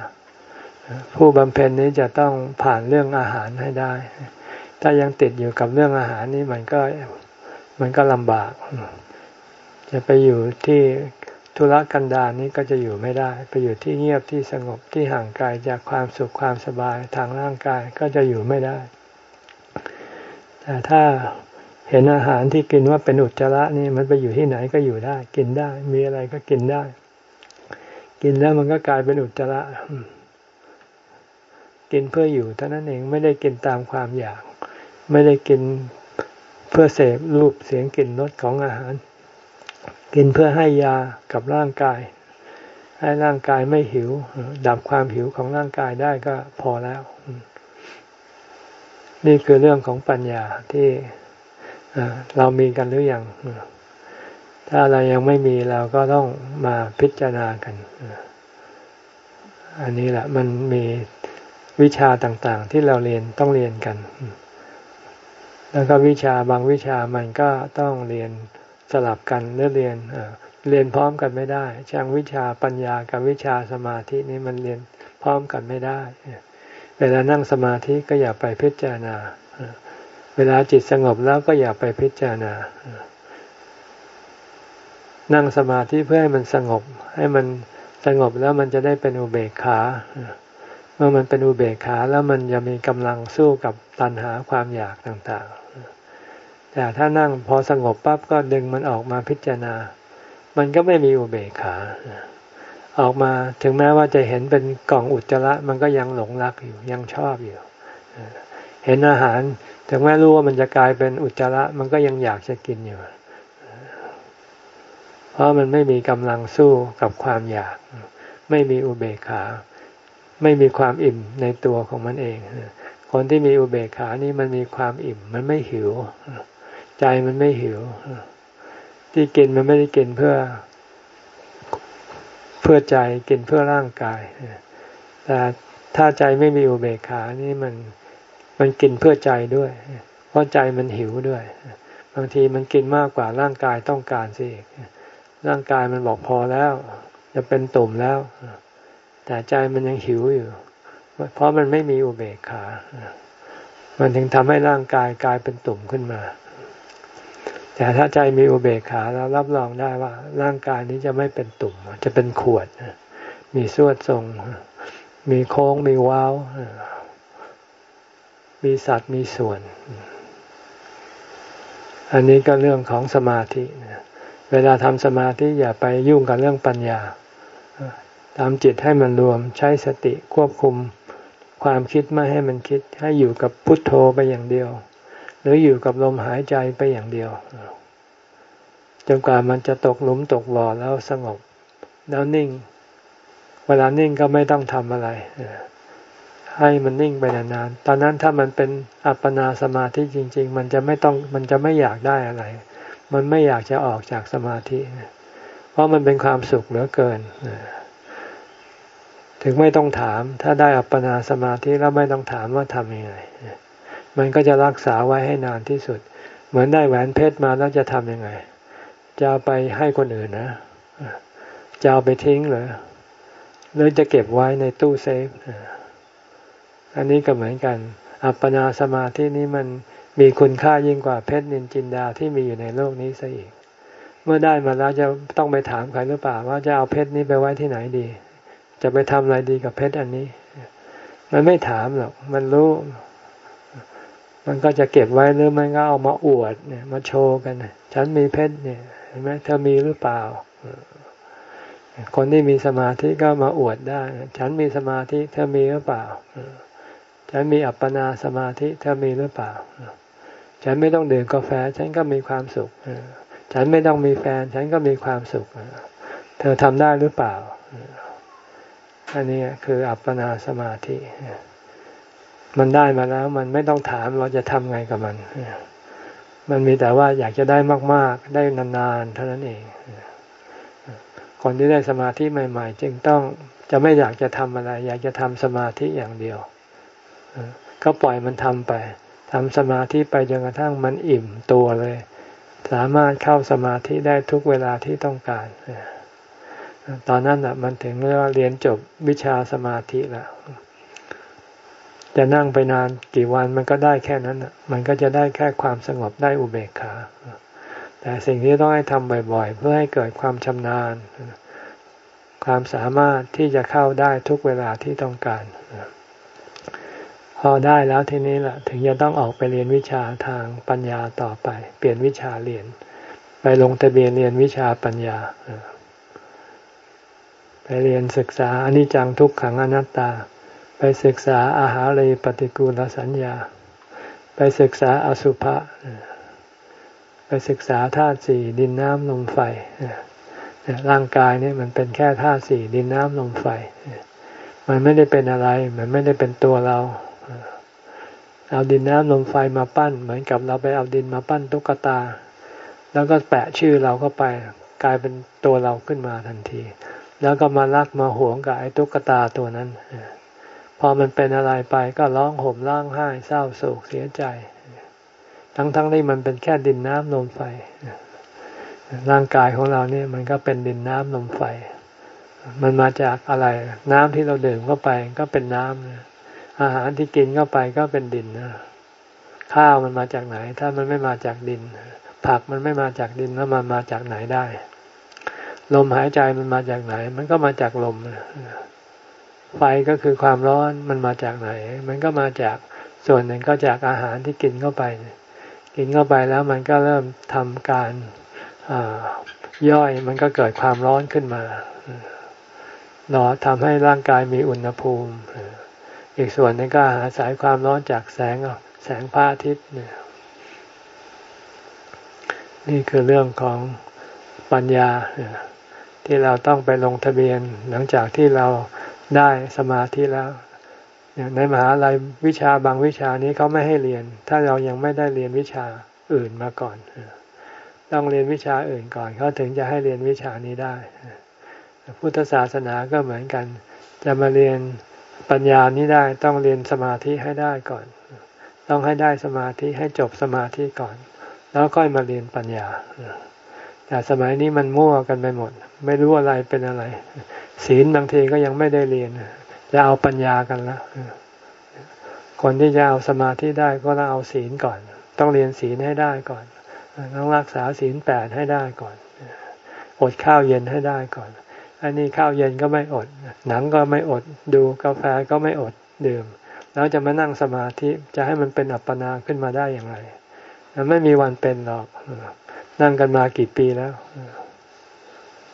ผู้บำเพ็ญนี้จะต้องผ่านเรื่องอาหารให้ได้ ถ้ายังติดอยู่กับเรื่องอาหารนี่มันก็มันก็ลำบาก จะไปอยู่ที่ธุรกันดารนี้ก็จะอยู่ไม่ได้ ไปอยู่ที่เงียบที่สงบที่ห่างไกลจากความสุขความสบายทางร่างกายก็จะอยู่ไม่ได้ แต่ถ้าเห็นอาหารที่กินว่าเป็นอุจจาระนี่มันไปอยู่ที่ไหนก็อยู่ได้ กินได้ มีอะไรก็กินได้ กินแล้วมันก็กลายเป็นอุจจาระ กินเพื่ออยู่เท่านั้นเองไม่ได้กินตามความอยาก ไม่ได้กินเพื่อเสพรูปเสียงกลิ่นรสของอาหาร กินเพื่อให้ยากับร่างกาย ให้ร่างกายไม่หิว ดับความหิวของร่างกายได้ก็พอแล้ว นี่คือเรื่องของปัญญาที่เรามีกันหรืออยังถ้าเรายังไม่มีเราก็ต้องมาพิจารณากันอันนี้แหละมันมีวิชาต่างๆ ที่เราเรียนต้องเรียนกัน แล้วก็วิชาบางวิชามันก็ต้องเรียนสลับกันหรือเรียนเรียนพร้อมกันไม่ได้ช่างวิชาปัญญากับวิชาสมาธินี้มันเรียนพร้อมกันไม่ได้ เวลานั่งสมาธิก็อย่าไปพิจารณา เวลาจิตสงบแล้วก็อย่าไปพิจารณา นั่งสมาธิเพื่อให้มันสงบ ให้มันสงบแล้วมันจะได้เป็นอุเบกขา เมื่อมันเป็นอุเบกขาแล้วมันจะมีกำลังสู้กับตัณหาความอยากต่างๆ แต่ถ้านั่งพอสงบปั๊บก็ดึงมันออกมาพิจารณา มันก็ไม่มีอุเบกขา ออกมาถึงแม้ว่าจะเห็นเป็นกล่องอุจจาระมันก็ยังหลงรักอยู่ยังชอบอยู่ เห็นอาหารถึงแม้รู้ว่ามันจะกลายเป็นอุจจาระมันก็ยังอยากจะกินอยู่ เพราะมันไม่มีกำลังสู้กับความอยาก ไม่มีอุเบกขา ไม่มีความอิ่มในตัวของมันเอง คนที่มีอุเบกขานี่มันมีความอิ่มมันไม่หิว ใจมันไม่หิว ที่กินมันไม่ได้กินเพื่อ เพื่อใจกินเพื่อร่างกายแต่ถ้าใจไม่มีอุเบกขานี่มันมันกินเพื่อใจด้วย เพราะใจมันหิวด้วย บางทีมันกินมากกว่าร่างกายต้องการสิร่างกายมันบอกพอแล้ว จะเป็นตุ่มแล้ว แต่ใจมันยังหิวอยู่ เพราะมันไม่มีอุเบกขา มันถึงทำให้ร่างกายกลายเป็นตุ่มขึ้นมา แต่ถ้าใจมีอุเบกขาแล้วรับรองได้ว่าร่างกายนี้จะไม่เป็นตุ่ม จะเป็นขวด มีสวดทรง มีโค้งมีว้าว มีสัตว์มีส่วน อันนี้ก็เรื่องของสมาธิเวลาทำสมาธิอย่าไปยุ่งกับเรื่องปัญญาทำจิตให้มันรวมใช้สติควบคุมความคิดไม่ให้มันคิด ให้อยู่กับพุทโธไปอย่างเดียว หรืออยู่กับลมหายใจไปอย่างเดียว จนกว่ามันจะตกหลุมตกบ่อแล้วสงบ แล้วนิ่ง เวลานิ่งก็ไม่ต้องทำอะไร ให้มันนิ่งไปนานๆตอนนั้นถ้ามันเป็นอัปปนาสมาธิจริง ๆ มันจะไม่ต้องมันจะไม่อยากได้อะไร มันไม่อยากจะออกจากสมาธิ เพราะมันเป็นความสุขเหลือเกินถึงไม่ต้องถาม ถ้าได้อัปปนาสมาธิแล้วไม่ต้องถามว่าทำยังไง มันก็จะรักษาไว้ให้นานที่สุด เหมือนได้แหวนเพชรมาแล้วจะทำยังไง จะเอาไปให้คนอื่นนะ จะเอาไปทิ้งเหรอหรือจะเก็บไว้ในตู้เซฟ อันนี้ก็เหมือนกัน อัปปนาสมาธินี้มันมีคุณค่ายิ่งกว่าเพชรนินจินดาที่มีอยู่ในโลกนี้ซะอีก เมื่อได้มาแล้วจะต้องไปถามใครหรือเปล่า ว่าจะเอาเพชรนี้ไปไว้ที่ไหนดี จะไปทำอะไรดีกับเพชรอันนี้ มันไม่ถามหรอก มันรู้ มันก็จะเก็บไว้หรือมันก็เอามาอวดเนี่ยมาโชว์กันฉันมีเพชรเนี่ยเห็นไหมเธอมีหรือเปล่า คนที่มีสมาธิก็มาอวดได้ ฉันมีสมาธิเธอมีหรือเปล่า ฉันมีอัปปนาสมาธิเธอมีหรือเปล่า ฉันไม่ต้องดื่มกาแฟ ฉันก็มีความสุข ฉันไม่ต้องมีแฟน ฉันก็มีความสุข เธอทำได้หรือเปล่า อันนี้คืออัปปนาสมาธิ มันได้มาแล้ว มันไม่ต้องถามเราจะทำไงกับมัน มันมีแต่ว่าอยากจะได้มาก ๆ ได้นานๆเท่านั้นเองคนที่ได้สมาธิใหม่ ๆ จึงต้องจะไม่อยากจะทำอะไร อยากจะทำสมาธิอย่างเดียวก็ปล่อยมันทำไปทำสมาธิไปจนกระทั่งมันอิ่มตัวเลย สามารถเข้าสมาธิได้ทุกเวลาที่ต้องการตอนนั้นอะ มันถึงเรียกว่าเรียนจบวิชาสมาธิแล้ว จะนั่งไปนานกี่วันมันก็ได้แค่นั้นมันก็จะได้แค่ความสงบได้อุเบกขา แต่สิ่งที่ต้องให้ทำบ่อย ๆ เพื่อให้เกิดความชำนาญ ความสามารถที่จะเข้าได้ทุกเวลาที่ต้องการ พอได้แล้วทีนี้แหละถึงจะต้องออกไปเรียนวิชาทางปัญญาต่อไป เปลี่ยนวิชาเรียน ไปลงทะเบียนเรียนวิชาปัญญาไปเรียนศึกษาอนิจจังทุกขังอนัตตา ไปศึกษาอาหารเลยปฏิกูลสัญญา ไปศึกษาอสุภะไปศึกษาธาตุสี่ดินน้ำลมไฟร่างกายนี่มันเป็นแค่ธาตุสี่ดินน้ำลมไฟ มันไม่ได้เป็นอะไร มันไม่ได้เป็นตัวเรา เอาดินน้ำลมไฟมาปั้น เหมือนกับเราไปเอาดินมาปั้นตุ๊กตา แล้วก็แปะชื่อเราเข้าไป กลายเป็นตัวเราขึ้นมาทันที แล้วก็มารักมาหวงกับไอ้ตุ๊กตาตัวนั้น พอมันเป็นอะไรไปก็ร้องห่มร้องไห้เศร้าโศกเสียใจ ทั้งๆทที่มันเป็นแค่ดินน้ำลมไฟ ร่างกายของเราเนี่ยมันก็เป็นดินน้ำลมไฟ มันมาจากอะไร น้ำที่เราดื่มเข้าไปก็เป็นน้ำอาหารที่กินเข้าไปก็เป็นดินนะข้าวมันมาจากไหน ถ้ามันไม่มาจากดิน ผักมันไม่มาจากดินแล้วมันมาจากไหนได้ ลมหายใจมันมาจากไหน มันก็มาจากลม ไฟก็คือความร้อนมันมาจากไหน มันก็มาจากส่วนหนึ่งก็จากอาหารที่กินเข้าไป กินเข้าไปแล้วมันก็เริ่มทำการย่อยมันก็เกิดความร้อนขึ้นมารอทำให้ร่างกายมีอุณหภูมิ อีกส่วนนึงก็อาศัยความร้อนจากแสงแสงพระอาทิตย์นี่คือเรื่องของปัญญาที่เราต้องไปลงทะเบียนหลังจากที่เรา ได้สมาธิแล้วในมหาลัยวิชาบางวิชานี้เขาไม่ให้เรียน ถ้าเรายังไม่ได้เรียนวิชาอื่นมาก่อนต้องเรียนวิชาอื่นก่อนเขาถึงจะให้เรียนวิชานี้ได้พุทธศาสนาก็เหมือนกัน จะมาเรียนปัญญานี้ได้ต้องเรียนสมาธิให้ได้ก่อน ต้องให้ได้สมาธิให้จบสมาธิก่อน แล้วค่อยมาเรียนปัญญา แต่สมัยนี้มันมั่วกันไปหมด ไม่รู้อะไรเป็นอะไร ศีลบางทีก็ยังไม่ได้เรียน จะเอาปัญญากันละคนที่จะเอาสมาธิได้ก็ต้องเอาศีลก่อน ต้องเรียนศีลให้ได้ก่อน ต้องรักษาศีลแปดให้ได้ก่อน อดข้าวเย็นให้ได้ก่อน อันนี้ข้าวเย็นก็ไม่อด หนังก็ไม่อด ดูกาแฟก็ไม่อดดื่ม แล้วจะมานั่งสมาธิจะให้มันเป็นอัปปนาขึ้นมาได้อย่างไร ไม่มีวันเป็นหรอก นั่งกันมากี่ปีแล้ว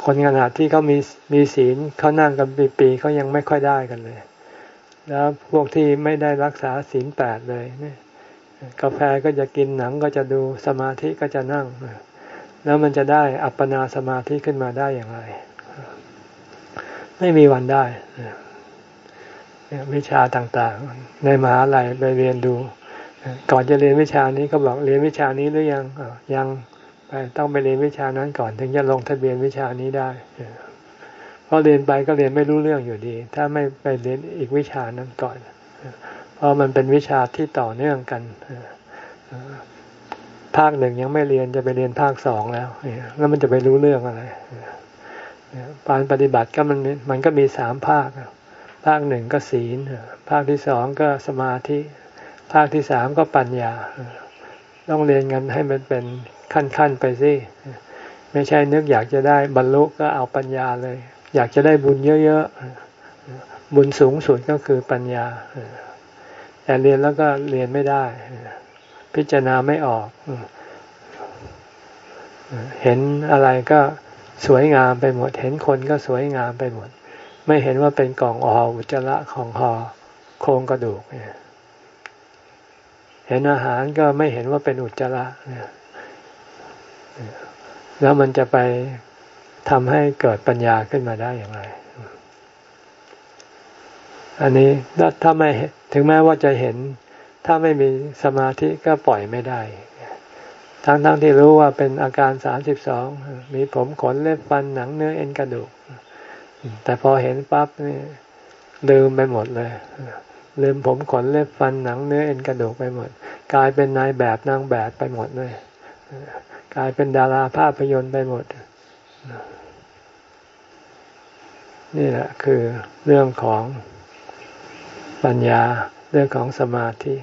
คนขนาดที่เขามีมีศีลเขานั่งกันปีๆเขายังไม่ค่อยได้กันเลย แล้วพวกที่ไม่ได้รักษาศีลแปดเลยเนี่ยกาแฟก็จะกินหนังก็จะดูสมาธิก็จะนั่ง แล้วมันจะได้อัปปนาสมาธิขึ้นมาได้อย่างไร ไม่มีวันได้วิชาต่างๆ ในมหาลัยไปเรียนดู ก่อนจะเรียนวิชานี้ก็บอกเรียนวิชานี้หรือยังยัง ต้องไปเรียนวิชานั้นก่อน ถึงจะลงทะเบียนวิชานี้ได้เพราะเรียนไปก็เรียนไม่รู้เรื่องอยู่ดี ถ้าไม่ไปเรียนอีกวิชานั้นก่อน เพราะมันเป็นวิชาที่ต่อเนื่องกันภาคหนึ่งยังไม่เรียนจะไปเรียนภาคสองแล้วแล้วมันจะไปรู้เรื่องอะไรการปฏิบัติก็มันมันก็มีสามภาค ภาคหนึ่งก็ศีล ภาคที่สองก็สมาธิ ภาคที่สามก็ปัญญา ต้องเรียนกันให้มันเป็น ขั้นๆไปสิไม่ใช่นึกอยากจะได้บรรลุก็เอาปัญญาเลย อยากจะได้บุญเยอะๆบุญสูงสุดก็คือปัญญาแต่เรียนแล้วก็เรียนไม่ได้ พิจารณาไม่ออก เห็นอะไรก็สวยงามไปหมด เห็นคนก็สวยงามไปหมด ไม่เห็นว่าเป็นกล่องอออุจจาระของหอโครงกระดูกเห็นอาหารก็ไม่เห็นว่าเป็นอุจจาระ แล้วมันจะไปทำให้เกิดปัญญาขึ้นมาได้อย่างไร อันนี้ถ้าไม่ถึงแม้ว่าจะเห็น ถ้าไม่มีสมาธิก็ปล่อยไม่ได้ ทั้งๆทที่รู้ว่าเป็นอาการสามสิบสอง มีผมขนเล็บฟันหนังเนื้อเอ็นกระดูก แต่พอเห็นปั๊บนี่ลืมไปหมดเลย ลืมผมขนเล็บฟันหนังเนื้อเอ็นกระดูกไปหมด กลายเป็นนายแบบนางแบบไปหมดเลย กลายเป็นดาราภาพยนตร์ไปหมด นี่แหละคือเรื่องของปัญญา เรื่องของสมาธิ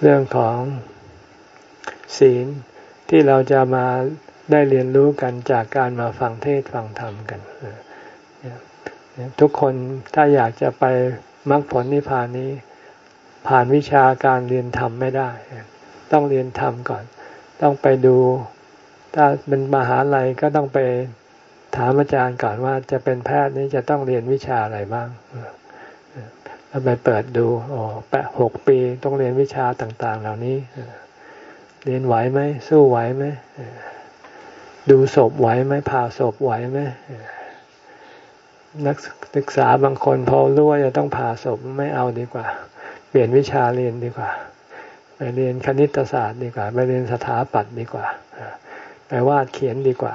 เรื่องของศีลที่เราจะมาได้เรียนรู้กันจากการมาฟังเทศฟังธรรมกัน ทุกคนถ้าอยากจะไปมรรคผลนิพพานนี้ ผ่านวิชาการเรียนธรรมไม่ได้ ต้องเรียนธรรมก่อน ต้องไปดู ถ้าเป็นมหาลัยก็ต้องไปถามอาจารย์ก่อนว่าจะเป็นแพทย์นี้จะต้องเรียนวิชาอะไรบ้างแล้วไปเปิดดูอ๋อแปะหกปีต้องเรียนวิชาต่าง ๆ เหล่านี้ เรียนไหวไหม สู้ไหวไหม ดูศพไหวไหมผ่าศพไหวไหมนักศึกษาบางคนพอรู้ว่าจะต้องผ่าศพไม่เอาดีกว่า เปลี่ยนวิชาเรียนดีกว่า ไปเรียนคณิตศาสตร์ดีกว่า ไปเรียนสถาปัตย์ดีกว่า ไปวาดเขียนดีกว่า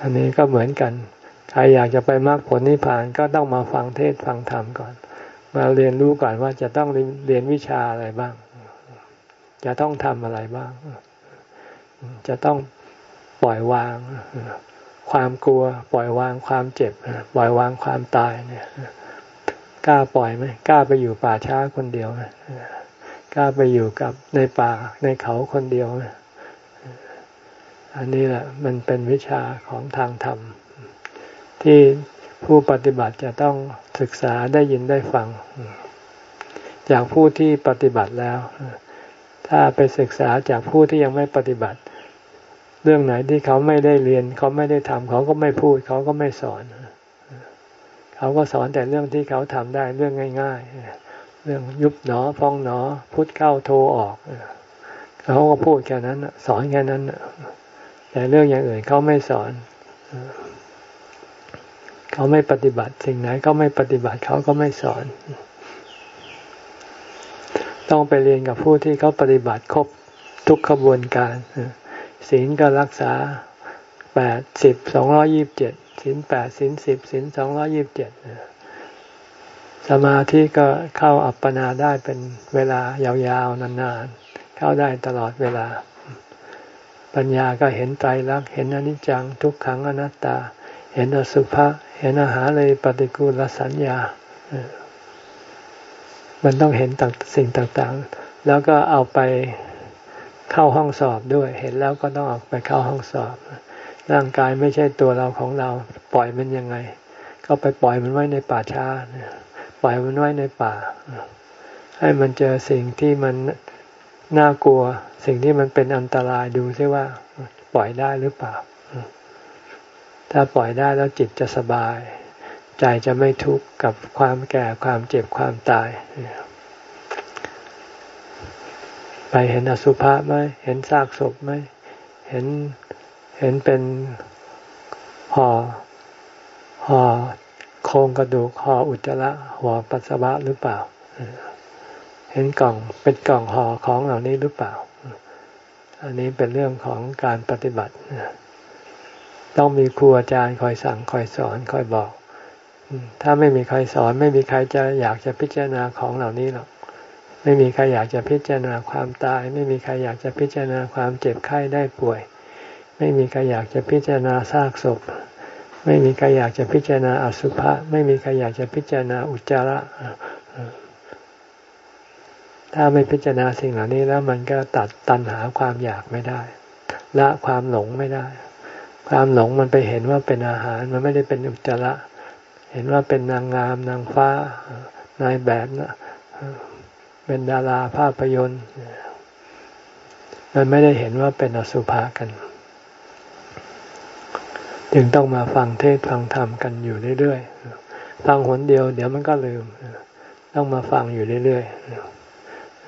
อันนี้ก็เหมือนกัน ใครอยากจะไปมรรคผลนิพพานก็ต้องมาฟังเทศฟังธรรมก่อน มาเรียนรู้ก่อนว่าจะต้องเรียนวิชาอะไรบ้าง จะต้องทำอะไรบ้าง จะต้องปล่อยวาง ความกลัว ปล่อยวางความเจ็บ ปล่อยวางความตายเนี่ยกล้าปล่อยไหมกล้าไปอยู่ป่าช้าคนเดียวไหม กล้าไปอยู่กับในป่าในเขาคนเดียว อันนี้แหละมันเป็นวิชาของทางธรรม ที่ผู้ปฏิบัติจะต้องศึกษาได้ยินได้ฟัง จากผู้ที่ปฏิบัติแล้ว ถ้าไปศึกษาจากผู้ที่ยังไม่ปฏิบัติ เรื่องไหนที่เขาไม่ได้เรียน เขาไม่ได้ทำเขาก็ไม่พูด เขาก็ไม่สอน เขาก็สอนแต่เรื่องที่เขาทำได้เรื่องง่าย ๆ เรื่องยุบหนอพองหนอ พุทธเข้าโทออกเขาก็พูดแค่นั้นสอนแค่นั้นแต่เรื่องอย่างอื่นเขาไม่สอนเขาไม่ปฏิบัติสิ่งไหนเขาไม่ปฏิบัติเขาก็ไม่สอน ต้องไปเรียนกับผู้ที่เขาปฏิบัติครบทุกขบวนการศีลก็รักษาแปดสิบสองร้อยิบเจ็ดศีลแปดศีลสิบศีลสองร้อยิบเจ็ด สมาธิก็เข้าอัปปนาได้เป็นเวลายาวๆนานๆ เข้าได้ตลอดเวลา ปัญญาก็เห็นไตรลักษณ์เห็นอนิจจังทุกขังอนัตตา เห็นอสุภะเห็นอาหารเลยปฏิกูลสัญญา มันต้องเห็นต่างสิ่งต่างๆ แล้วก็เอาไปเข้าห้องสอบด้วย เห็นแล้วก็ต้องออกไปเข้าห้องสอบ ร่างกายไม่ใช่ตัวเราของเรา ปล่อยมันยังไง ก็ไปปล่อยมันไว้ในป่าช้า ปล่อยมันไว้ในป่า ให้มันเจอสิ่งที่มันน่ากลัว สิ่งที่มันเป็นอันตรายดูซิว่า ปล่อยได้หรือเปล่า ถ้าปล่อยได้แล้วจิตจะสบาย ใจจะไม่ทุกข์กับความแก่ความเจ็บความตาย ไปเห็นอสุภะไหมเห็นซากศพไหมเห็นเห็นเป็นห่อห่อ โครงกระดูกห่ออุจจาระห่อปัสสาวะหรือเปล่า เห็นกล่องเป็นกล่องห่อของเหล่านี้หรือเปล่า อันนี้เป็นเรื่องของการปฏิบัติ ต้องมีครูอาจารย์คอยสั่งคอยสอนคอยบอก ถ้าไม่มีใครสอน ไม่มีใครจะอยากจะพิจารณาของเหล่านี้หรอกไม่มีใครอยากจะพิจารณาความตาย ไม่มีใครอยากจะพิจารณาความเจ็บไข้ได้ป่วย ไม่มีใครอยากจะพิจารณาซากศพ ไม่มีใครอยากจะพิจารณาอสุภะไม่มีใครอยากจะพิจารณาอุจจาระถ้าไม่พิจารณาสิ่งเหล่านี้แล้วมันก็ตัดตัณหาความอยากไม่ได้ ละความหลงไม่ได้ ความหลงมันไปเห็นว่าเป็นอาหาร มันไม่ได้เป็นอุจจาระ เห็นว่าเป็นนางงามนางฟ้านายแบบนะเป็นดาราภาพยนตร์มันไม่ได้เห็นว่าเป็นอสุภะกัน จึงต้องมาฟังเทศฟังธรรมกันอยู่เรื่อยๆ ฟังหนเดียวเดี๋ยวมันก็ลืม ต้องมาฟังอยู่เรื่อย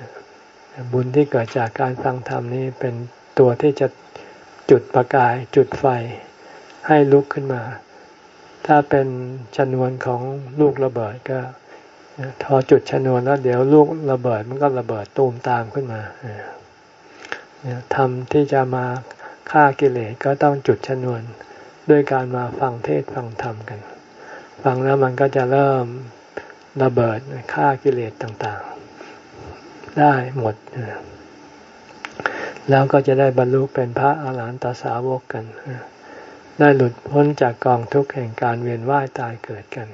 ๆ บุญที่เกิดจากการฟังธรรมนี้เป็นตัวที่จะจุดประกายจุดไฟให้ลุกขึ้นมา ถ้าเป็นชนวนของลูกระเบิดก็พอจุดชนวนแล้วเดี๋ยวลูกระเบิดมันก็ระเบิดตูมตามขึ้นมาทำที่จะมาฆ่ากิเลสก็ต้องจุดชนวน ด้วยการมาฟังเทศฟังธรรมกัน ฟังแล้วมันก็จะเริ่มระเบิดฆ่ากิเลสต่างๆ ได้หมด แล้วก็จะได้บรรลุเป็นพระอาหารหันตสาวกกัน ได้หลุดพ้นจากกองทุกข์แห่งการเวียนว่ายตายเกิดกัน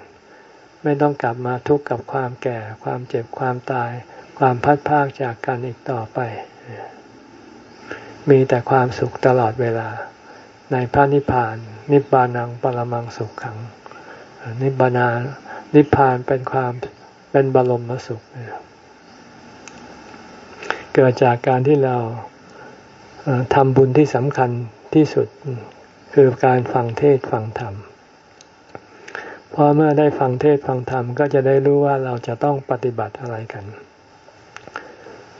ไม่ต้องกลับมาทุกข์กับความแก่ ความเจ็บความตาย ความพัดพากจากกันอีกต่อไป มีแต่ความสุขตลอดเวลาในพระนิพพาน นิพพานังปรมังสุขขัง นิพพานานิพพานเป็นความเป็นบรมสุข เกิดจากการที่เราทำบุญที่สำคัญที่สุดคือการฟังเทศฟังธรรมเพราะเมื่อได้ฟังเทศฟังธรรมก็จะได้รู้ว่าเราจะต้องปฏิบัติอะไรกัน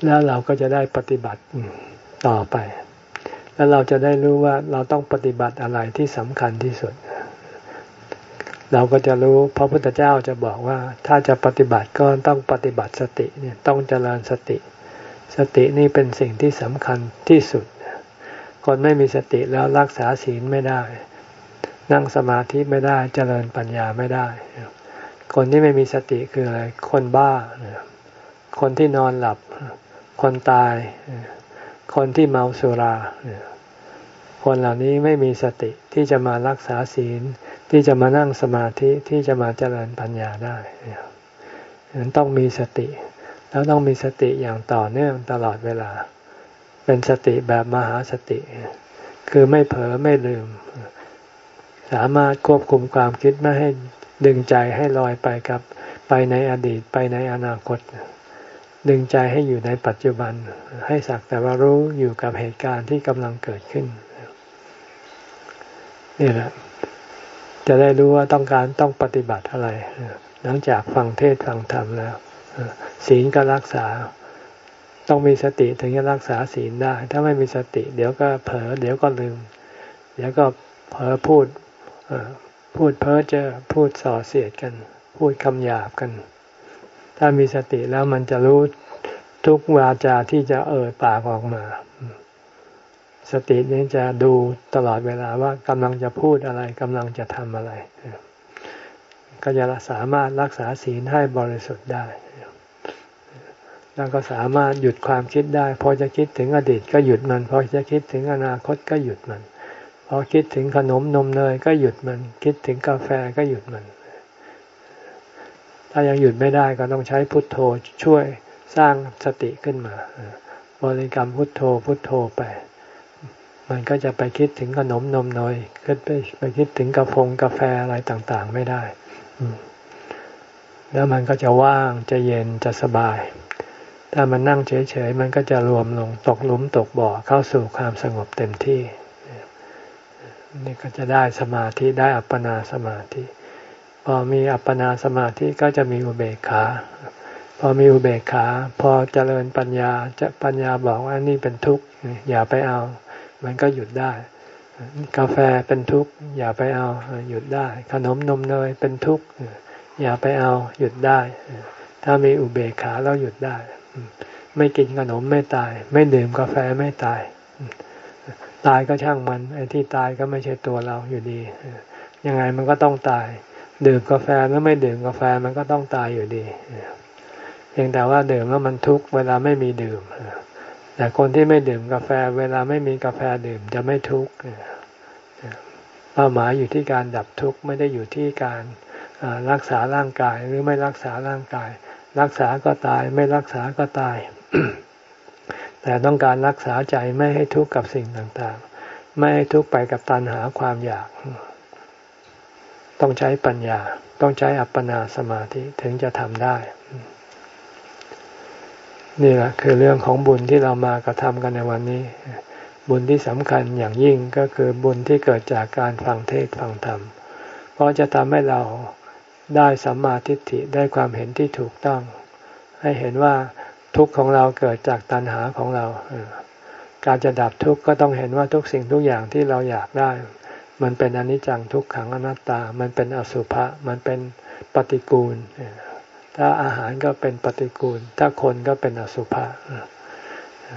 แล้วเราก็จะได้ปฏิบัติต่อไป แล้วเราจะได้รู้ว่าเราต้องปฏิบัติอะไรที่สำคัญที่สุด เราก็จะรู้พระพุทธเจ้าจะบอกว่าถ้าจะปฏิบัติก็ต้องปฏิบัติสติเนี่ยต้องเจริญสติ สตินี่เป็นสิ่งที่สำคัญที่สุด คนไม่มีสติแล้วรักษาศีลไม่ได้ นั่งสมาธิไม่ได้เจริญปัญญาไม่ได้ คนที่ไม่มีสติคืออะไรคนบ้า คนที่นอนหลับ คนตาย คนที่เมาสุรา คนเหล่านี้ไม่มีสติที่จะมารักษาศีล ที่จะมานั่งสมาธิที่จะมาเจริญปัญญาได้ฉะนั้นต้องมีสติ แล้วต้องมีสติอย่างต่อเนื่องตลอดเวลา เป็นสติแบบมหาสติ คือไม่เผลอไม่ลืม สามารถควบคุมความคิดไม่ให้ดึงใจให้ลอยไปกับไปในอดีตไปในอนาคต ดึงใจให้อยู่ในปัจจุบัน ให้สักแต่ว่ารู้อยู่กับเหตุการณ์ที่กำลังเกิดขึ้นนี่แหละ จะได้รู้ว่าต้องการต้องปฏิบัติอะไร หลังจากฟังเทศฟังธรรมแล้วศีลก็รักษา ต้องมีสติถึงจะรักษาศีลได้ ถ้าไม่มีสติ เดี๋ยวก็เผลอเดี๋ยวก็ลืม เดี๋ยวก็เผลอพูดพูดเพ้อเจ้อพูดส่อเสียดกัน พูดคำหยาบกัน ถ้ามีสติแล้วมันจะรู้ทุกวาจาที่จะเอ่ยปากออกมา สตินี้จะดูตลอดเวลาว่ากำลังจะพูดอะไรกำลังจะทำอะไร ก็จะสามารถรักษาศีลให้บริสุทธิ์ได้ แล้วก็สามารถหยุดความคิดได้ พอจะคิดถึงอดีตก็หยุดมัน พอจะคิดถึงอนาคตก็หยุดมัน พอคิดถึงขนมนมเนยก็หยุดมัน คิดถึงกาแฟก็หยุดมัน ถ้ายังหยุดไม่ได้ก็ต้องใช้พุทโธช่วยสร้างสติขึ้นมา บริกรรมพุทโธพุทโธไป มันก็จะไปคิดถึงขนมนมน้อยก็ไปไปคิดถึงกาแฟกาแฟอะไรต่างๆ ไม่ได้แล้วมันก็จะว่างจะเย็นจะสบาย ถ้ามันนั่งเฉยๆ มันก็จะรวมลงตกหลุมตกบ่อเข้าสู่ความสงบเต็มที่ นี่ก็จะได้สมาธิได้อัปปนาสมาธิ พอมีอัปปนาสมาธิก็จะมีอุเบกขา พอมีอุเบกขา พอเจริญปัญญาจะปัญญาบอกว่านี่เป็นทุกข์อย่าไปเอา มันก็หยุดได้ กาแฟเป็นทุกข์อย่าไปเอาหยุดได้ ขนมนมเนยเป็นทุกข์อย่าไปเอาหยุดได้ ถ้ามีอุเบกขาแล้วหยุดได้ ไม่กินขนมไม่ตาย ไม่ดื่มกาแฟไม่ตาย ตายก็ช่างมันไอ้ที่ตายก็ไม่ใช่ตัวเราอยู่ดี ยังไงมันก็ต้องตาย ดื่มกาแฟแล้วไม่ดื่มกาแฟมันก็ต้องตายอยู่ดีเพียงแต่ว่าดื่มแล้วมันทุกข์เวลาไม่มีดื่มแต่คนที่ไม่ดื่มกาแฟ เวลาไม่มีกาแฟดื่มจะไม่ทุกข์เป้าหมายอยู่ที่การดับทุกข์ไม่ได้อยู่ที่การรักษาร่างกายหรือไม่รักษาร่างกาย รักษาก็ตายไม่รักษาก็ตาย แต่ต้องการรักษาใจไม่ให้ทุกข์กับสิ่งต่างๆ ไม่ให้ทุกข์ไปกับตัณหาความอยาก ต้องใช้ปัญญา ต้องใช้อัปปนาสมาธิถึงจะทำได้ นี่แหละคือเรื่องของบุญที่เรามากระทำกันในวันนี้ บุญที่สำคัญอย่างยิ่งก็คือบุญที่เกิดจากการฟังเทศฟังธรรม เพราะจะทำให้เราได้สัมมาทิฏฐิได้ความเห็นที่ถูกต้อง ให้เห็นว่าทุกข์ของเราเกิดจากตัณหาของเรา การจะดับทุกข์ก็ต้องเห็นว่าทุกสิ่งทุกอย่างที่เราอยากได้ มันเป็นอนิจจังทุกขังอนัตตา มันเป็นอสุภะ มันเป็นปฏิกูล ถ้าอาหารก็เป็นปฏิกูล ถ้าคนก็เป็นอสุภะ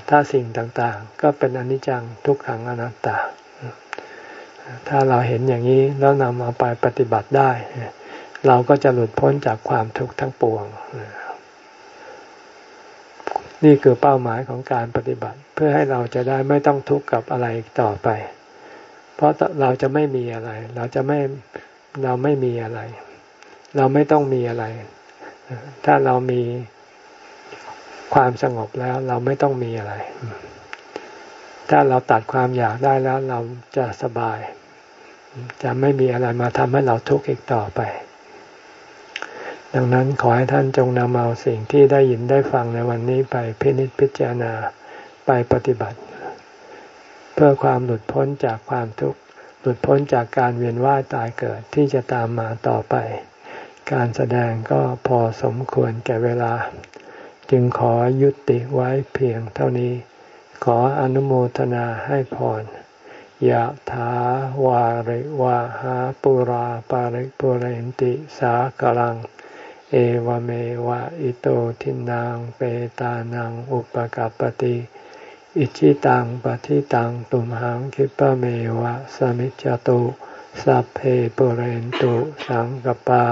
ถ้าสิ่งต่างๆ ก็เป็นอนิจจังทุกขังอนัตตา ถ้าเราเห็นอย่างนี้แล้วนำเอาไปปฏิบัติได้ เราก็จะหลุดพ้นจากความทุกข์ทั้งปวง นี่คือเป้าหมายของการปฏิบัติ เพื่อให้เราจะได้ไม่ต้องทุกข์กับอะไรต่อไป เพราะเราจะไม่มีอะไร เราจะไม่เราไม่มีอะไร เราไม่ต้องมีอะไร ถ้าเรามีความสงบแล้วเราไม่ต้องมีอะไร ถ้าเราตัดความอยากได้แล้วเราจะสบาย จะไม่มีอะไรมาทำให้เราทุกข์อีกต่อไป ดังนั้นขอให้ท่านจงนำเอาสิ่งที่ได้ยินได้ฟังในวันนี้ไปพินิจพิจารณาไปปฏิบัติ เพื่อความหลุดพ้นจากความทุกข์หลุดพ้นจากการเวียนว่ายตายเกิดที่จะตามมาต่อไป การแสดงก็พอสมควรแก่เวลา จึงขอยุติไว้เพียงเท่านี้ ขออนุโมทนาให้พรยะถาวาริวะหาปุราปาริปุเรนติสากลัง เอวเมวะอิโตทินังเปตานังอุปกัปติ อิชิตังปฏิตังตุมหังคิปะเมวะสมิจจตุสัพเพปุเรนตุสังกปา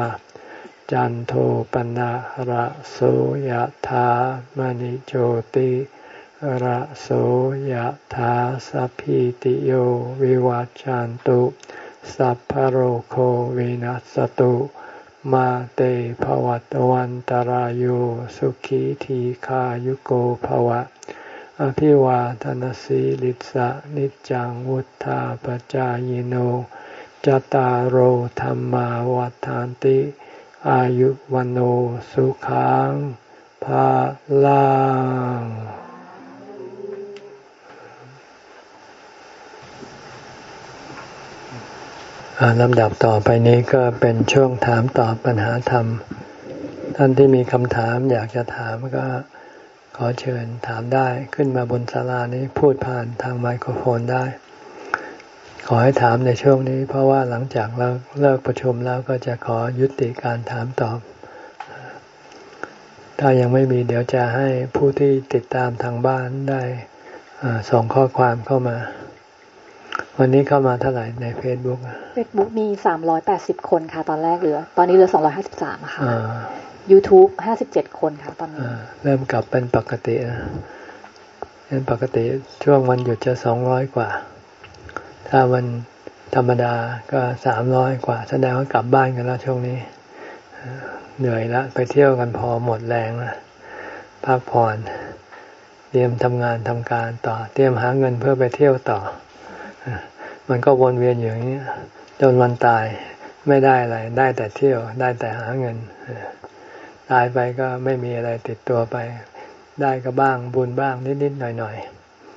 จันโทปนะระโสยธามณิโชติระโสยธาสัพพิติโยวิวัจจันตุสัพพโรโควินัสตุมาเตภวัตวันตารโยสุขีทีขายุโกภวะ อภิวาทนสีลิสะนิจังวุธาปจายโนจตารโหธรรมาวาทานติ อายุวันโอสุขังภาลังลำดับต่อไปนี้ก็เป็นช่วงถามตอบปัญหาธรรม ท่านที่มีคำถามอยากจะถามก็ ขอเชิญถามได้ขึ้นมาบนศาลานี้พูดผ่านทางไมโครโฟนได้ ขอให้ถามในช่วงนี้ เพราะว่าหลังจากเราเลิกประชุมแล้วก็จะขอยุติการถามตอบ ถ้ายังไม่มีเดี๋ยวจะให้ผู้ที่ติดตามทางบ้านได้ส่งข้อความเข้ามา วันนี้เข้ามาเท่าไหร่ใน Facebook Facebook มีสามร้อยแปดสิบคนค่ะ ตอนแรกเหลือ ตอนนี้เหลือสองร้อยห้าสิบสามค่ะ ยูทูบห้าสิบเจ็ดคนค่ะตอนนี้เริ่มกลับเป็นปกติเป็นปกติช่วงวันหยุดจะสองร้อยกว่า ถ้าวันธรรมดาก็สามร้อยกว่า แสดงว่ากลับบ้านกันแล้วช่วงนี้ เหนื่อยแล้วไปเที่ยวกันพอหมดแรงแล้วพักผ่อนเตรียมทำงานทำการต่อ เตรียมหาเงินเพื่อไปเที่ยวต่อ มันก็วนเวียนอย่างนี้จนวันตายไม่ได้อะไร ได้แต่เที่ยว ได้แต่หาเงิน ตายไปก็ไม่มีอะไรติดตัวไป ได้ก็บ้างบุญบ้างนิดๆหน่อย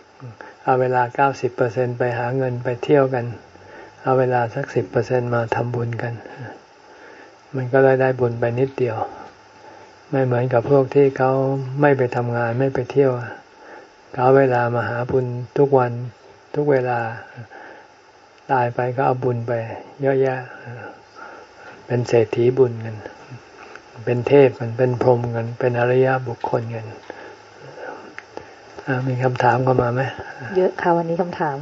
ๆเอาเวลาเก้าสิบเปอร์เซ็นไปหาเงินไปเที่ยวกัน เอาเวลาสักสิบเปอร์เซ็นมาทำบุญกัน มันก็เลยได้บุญไปนิดเดียว ไม่เหมือนกับพวกที่เขาไม่ไปทำงานไม่ไปเที่ยวเขาเวลามาหาบุญทุกวันทุกเวลาตายไปก็เอาบุญไป เยอะแยะเป็นเศรษฐีบุญกัน เป็นเทพกันเป็นพรหมกันเป็นอริยบุคคลกันมีคำถามเข้ามาไหมเยอะค่ะวันนี้คำถาม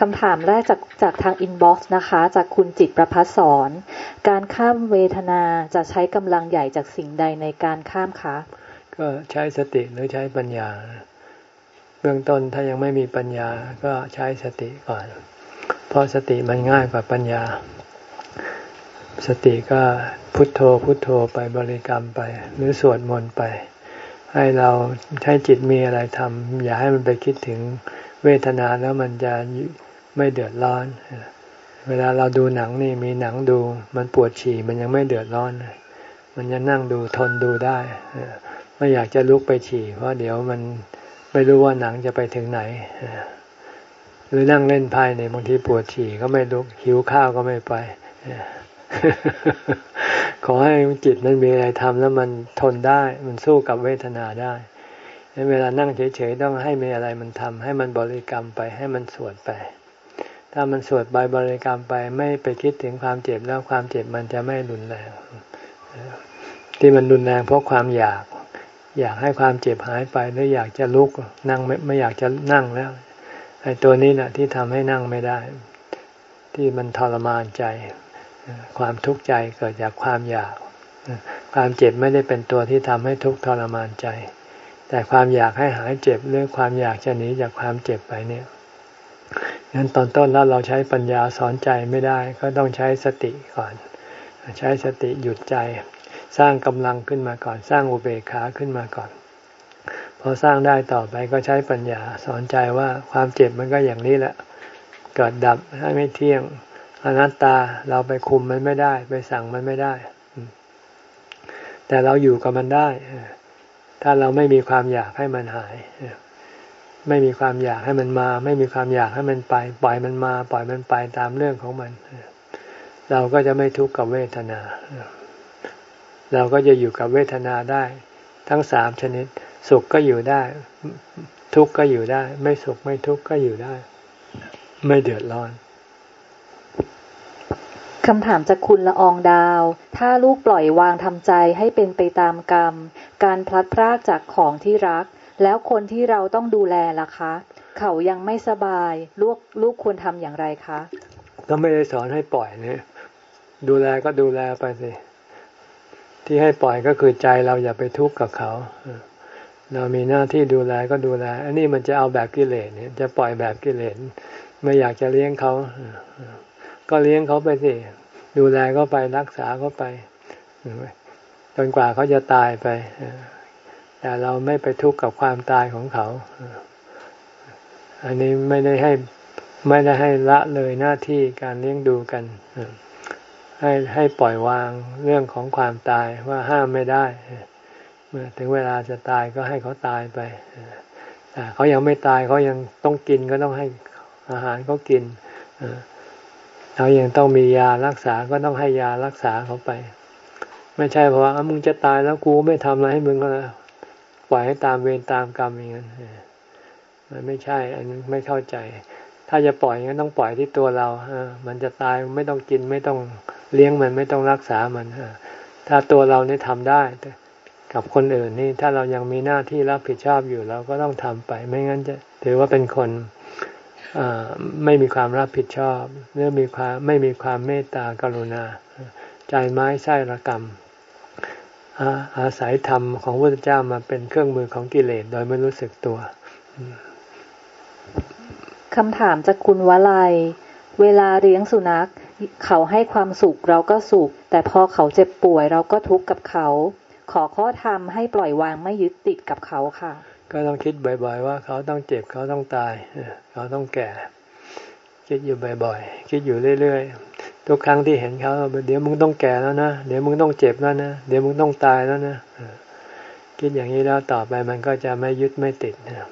คำถามแรกจากจากทาง inbox นะคะ จากคุณจิตประภัสสรการข้ามเวทนาจะใช้กำลังใหญ่จากสิ่งใดในการข้ามคะก็ใช้สติหรือใช้ปัญญา เบื้องต้นถ้ายังไม่มีปัญญาก็ใช้สติก่อน เพราะสติมันง่ายกว่าปัญญา สติก็พุทโธพุทโธไปบริกรรมไป หรือสวดมนต์ไป ให้เราใช้จิตมีอะไรทำอย่าให้มันไปคิดถึงเวทนาแล้วมันจะไม่เดือดร้อน เวลาเราดูหนังนี่มีหนังดู มันปวดฉี่มันยังไม่เดือดร้อน มันยังนั่งดูทนดูได้ไม่อยากจะลุกไปฉี่ เพราะเดี๋ยวมันไม่รู้ว่าหนังจะไปถึงไหนหรือนั่งเล่นไพ่ในบางทีปวดฉี่ก็ไม่ลุกหิวข้าวก็ไม่ไป ขอให้จิตมันมีอะไรทำแล้วมันทนได้ มันสู้กับเวทนาได้เวลานั่งเฉยๆต้องให้มีอะไรมันทำให้มันบริกรรมไปให้มันสวดไป ถ้ามันสวดใบบริกรรมไปไม่ไปคิดถึงความเจ็บแล้วความเจ็บมันจะไม่รุนแรงที่มันรุนแรงเพราะความอยาก อยากให้ความเจ็บหายไปหรืออยากจะลุกนั่งไม่ไม่อยากจะนั่งแล้วไอ้ตัวนี้แหละที่ทำให้นั่งไม่ได้ ที่มันทรมานใจ ความทุกข์ใจเกิดจากความอยาก ความเจ็บไม่ได้เป็นตัวที่ทำให้ทุกข์ทรมานใจ แต่ความอยากให้หายเจ็บหรือความอยากจะหนีจากความเจ็บไปเนี่ยงั้นตอนต้นแล้วเราใช้ปัญญาสอนใจไม่ได้ ก็ต้องใช้สติก่อน ใช้สติหยุดใจ สร้างกำลังขึ้นมาก่อน สร้างอุเบกขาขึ้นมาก่อนพอสร้างได้ต่อไปก็ใช้ปัญญาสอนใจว่าความเจ็บมันก็อย่างนี้แหละ เกิดดับไม่เที่ยง อนัตตาเราไปคุมมันไม่ได้ ไปสั่งมันไม่ได้ แต่เราอยู่กับมันได้ ถ้าเราไม่มีความอยากให้มันหาย ไม่มีความอยากให้มันมา ไม่มีความอยากให้มันไป ปล่อยมันมา ปล่อยมันไปตามเรื่องของมัน เราก็จะไม่ทุกข์กับเวทนา เราก็จะอยู่กับเวทนาได้ ทั้งสามชนิด สุขก็อยู่ได้ ทุกข์ก็อยู่ได้ ไม่สุขไม่ทุกข์ก็อยู่ได้ ไม่เดือดร้อน คำถามจากคุณละอองดาว ถ้าลูกปล่อยวางทำใจให้เป็นไปตามกรรม การพลัดพรากจากของที่รัก แล้วคนที่เราต้องดูแลล่ะคะ เขายังไม่สบาย ลูกลูกควรทำอย่างไรคะก็ไม่ได้สอนให้ปล่อยเนี่ยดูแลก็ดูแลไปสิ ที่ให้ปล่อยก็คือใจเราอย่าไปทุกข์กับเขา เรามีหน้าที่ดูแลก็ดูแล อันนี้มันจะเอาแบบกิเลสเนี่ย จะปล่อยแบบกิเลสไม่อยากจะเลี้ยงเขา ก็เลี้ยงเขาไปสิ ดูแลเขาไปรักษาเขาไปจนกว่าเขาจะตายไปแต่เราไม่ไปทุกข์กับความตายของเขา อันนี้ไม่ได้ให้ไม่ได้ให้ละเลยหน้าที่การเลี้ยงดูกันให้ให้ปล่อยวางเรื่องของความตายว่าห้ามไม่ได้ เมื่อถึงเวลาจะตายก็ให้เขาตายไปแต่เขายังไม่ตายเขายังต้องกินก็ต้องให้อาหารเขากิน เขายังต้องมียารักษาก็ต้องให้ยารักษาเขาไป ไม่ใช่เพราะว่ามึงจะตายแล้วกูไม่ทำอะไรให้มึงก็ปล่อยให้ตามเวรตามกรรมอย่างนั้นมันไม่ใช่ อันนี้ไม่เข้าใจ ถ้าจะปล่อยงั้นต้องปล่อยที่ตัวเรามันจะตายไม่ต้องกินไม่ต้องเลี้ยงมันไม่ต้องรักษามันถ้าตัวเราเนี่ยทำได้กับคนอื่นนี่ถ้าเรายังมีหน้าที่รับผิดชอบอยู่เราก็ต้องทำไป ไม่งั้นจะถือว่าเป็นคน ไม่มีความรับผิดชอบหรือมีความไม่มีความเมตตากรุณา ใจไม้ไส้ระกรรม อาศัยธรรมของพระพุทธเจ้ามาเป็นเครื่องมือของกิเลสโดยไม่รู้สึกตัวคำถามจากคุณวลัย เวลาเลี้ยงสุนัข เขาให้ความสุขเราก็สุข แต่พอเขาเจ็บป่วยเราก็ทุกข์กับเขา ขอข้อธรรมให้ปล่อยวางไม่ยึดติดกับเขาค่ะ ก็ต้องคิดบ่อยๆว่า เขาต้องเจ็บเขาต้องตายเขาต้องแก่ คิดอยู่บ่อยๆคิดอยู่เรื่อยๆทุกครั้งที่เห็นเขาเดี๋ยวมึงต้องแก่แล้วนะเดี๋ยวมึงต้องเจ็บแล้วนะเดี๋ยวมึงต้องตายแล้วนะคิดอย่างนี้แล้วต่อไปมันก็จะไม่ยึดไม่ติดนะ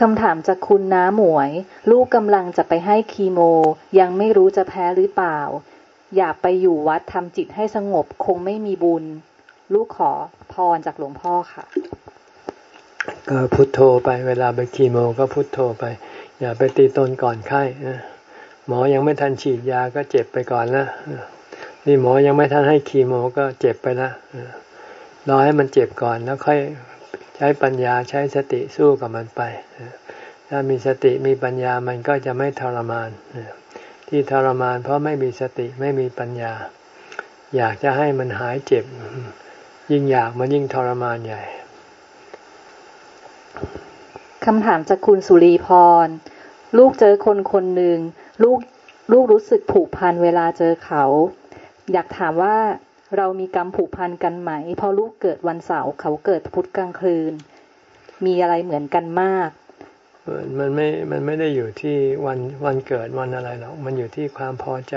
คำถามจากคุณน้าหมวย ลูกกำลังจะไปให้คีโม ยังไม่รู้จะแพ้หรือเปล่า อยากไปอยู่วัดทำจิตให้สงบคงไม่มีบุญ ลูกขอพรจากหลวงพ่อค่ะ ก็พุโทโธไปเวลาไปคีโมก็พุโทโธไป อย่าไปตีตนก่อนไข้หมอยังไม่ทันฉีดยาก็เจ็บไปก่อนแล้วนี่หมอยังไม่ทันให้คีโมก็เจ็บไปแล้วรอให้มันเจ็บก่อนแล้วค่อยใช้ปัญญาใช้สติสู้กับมันไป ถ้ามีสติมีปัญญามันก็จะไม่ทรมานที่ทรมาน เพราะไม่มีสติไม่มีปัญญา อยากจะให้มันหายเจ็บ ยิ่งอยากมันยิ่งทรมานใหญ่ คำถามจากคุณสุรีพร ลูกเจอคนคนหนึ่งลูกลูกรู้สึกผูกพันเวลาเจอเขา อยากถามว่าเรามีกรรมผูกพันกันไหม พอลูกเกิดวันเสาร์เขาเกิดพุธกลางคืน มีอะไรเหมือนกันมาก มันไม่ มันไม่ได้อยู่ที่วันวันเกิดวันอะไรหรอก มันอยู่ที่ความพอใจ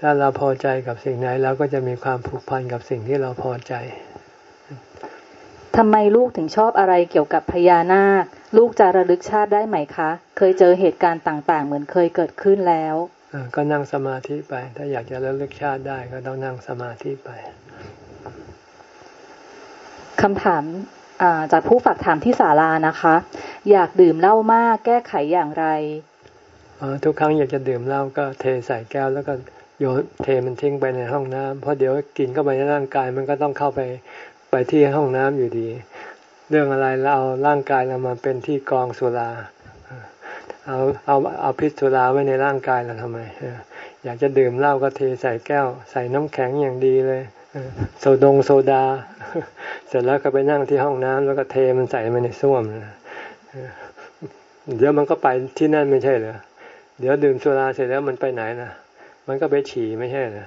ถ้าเราพอใจกับสิ่งไหนเราก็จะมีความผูกพันกับสิ่งที่เราพอใจ ทำไมลูกถึงชอบอะไรเกี่ยวกับพญานาค ลูกจะระลึกชาติได้ไหมคะ เคยเจอเหตุการณ์ต่าง ๆ เหมือนเคยเกิดขึ้นแล้วก็นั่งสมาธิไป ถ้าอยากจะระลึกชาติได้ก็ต้องนั่งสมาธิไปคำถามจากผู้ฝากถามที่ศาลานะคะ อยากดื่มเหล้ามากแก้ไขอย่างไรทุกครั้งอยากจะดื่มเหล้าก็เทใส่แก้วแล้วก็โยนเทมันทิ้งไปในห้องน้ำเพราะเดี๋ยวกินเข้าไปในร่างกายมันก็ต้องเข้าไป ไปที่ห้องน้ำอยู่ดี เรื่องอะไรเราเอาร่างกายเรามาเป็นที่กองสุราเอาเอาเอาพิษสุราไว้ในร่างกายเราทำไมอยากจะดื่มเหล้าก็เทใส่แก้ว ใส่น้ำแข็งอย่างดีเลยโซดงโซดา เสร็จแล้วก็ไปนั่งที่ห้องน้ำแล้วก็เทมันใส่มาในส้วมเดี๋ยวมันก็ไปที่นั่นไม่ใช่เหรอเดี๋ยวดื่มสุราเสร็จแล้วมันไปไหนนะมันก็ไปฉี่ไม่ใช่เหรอ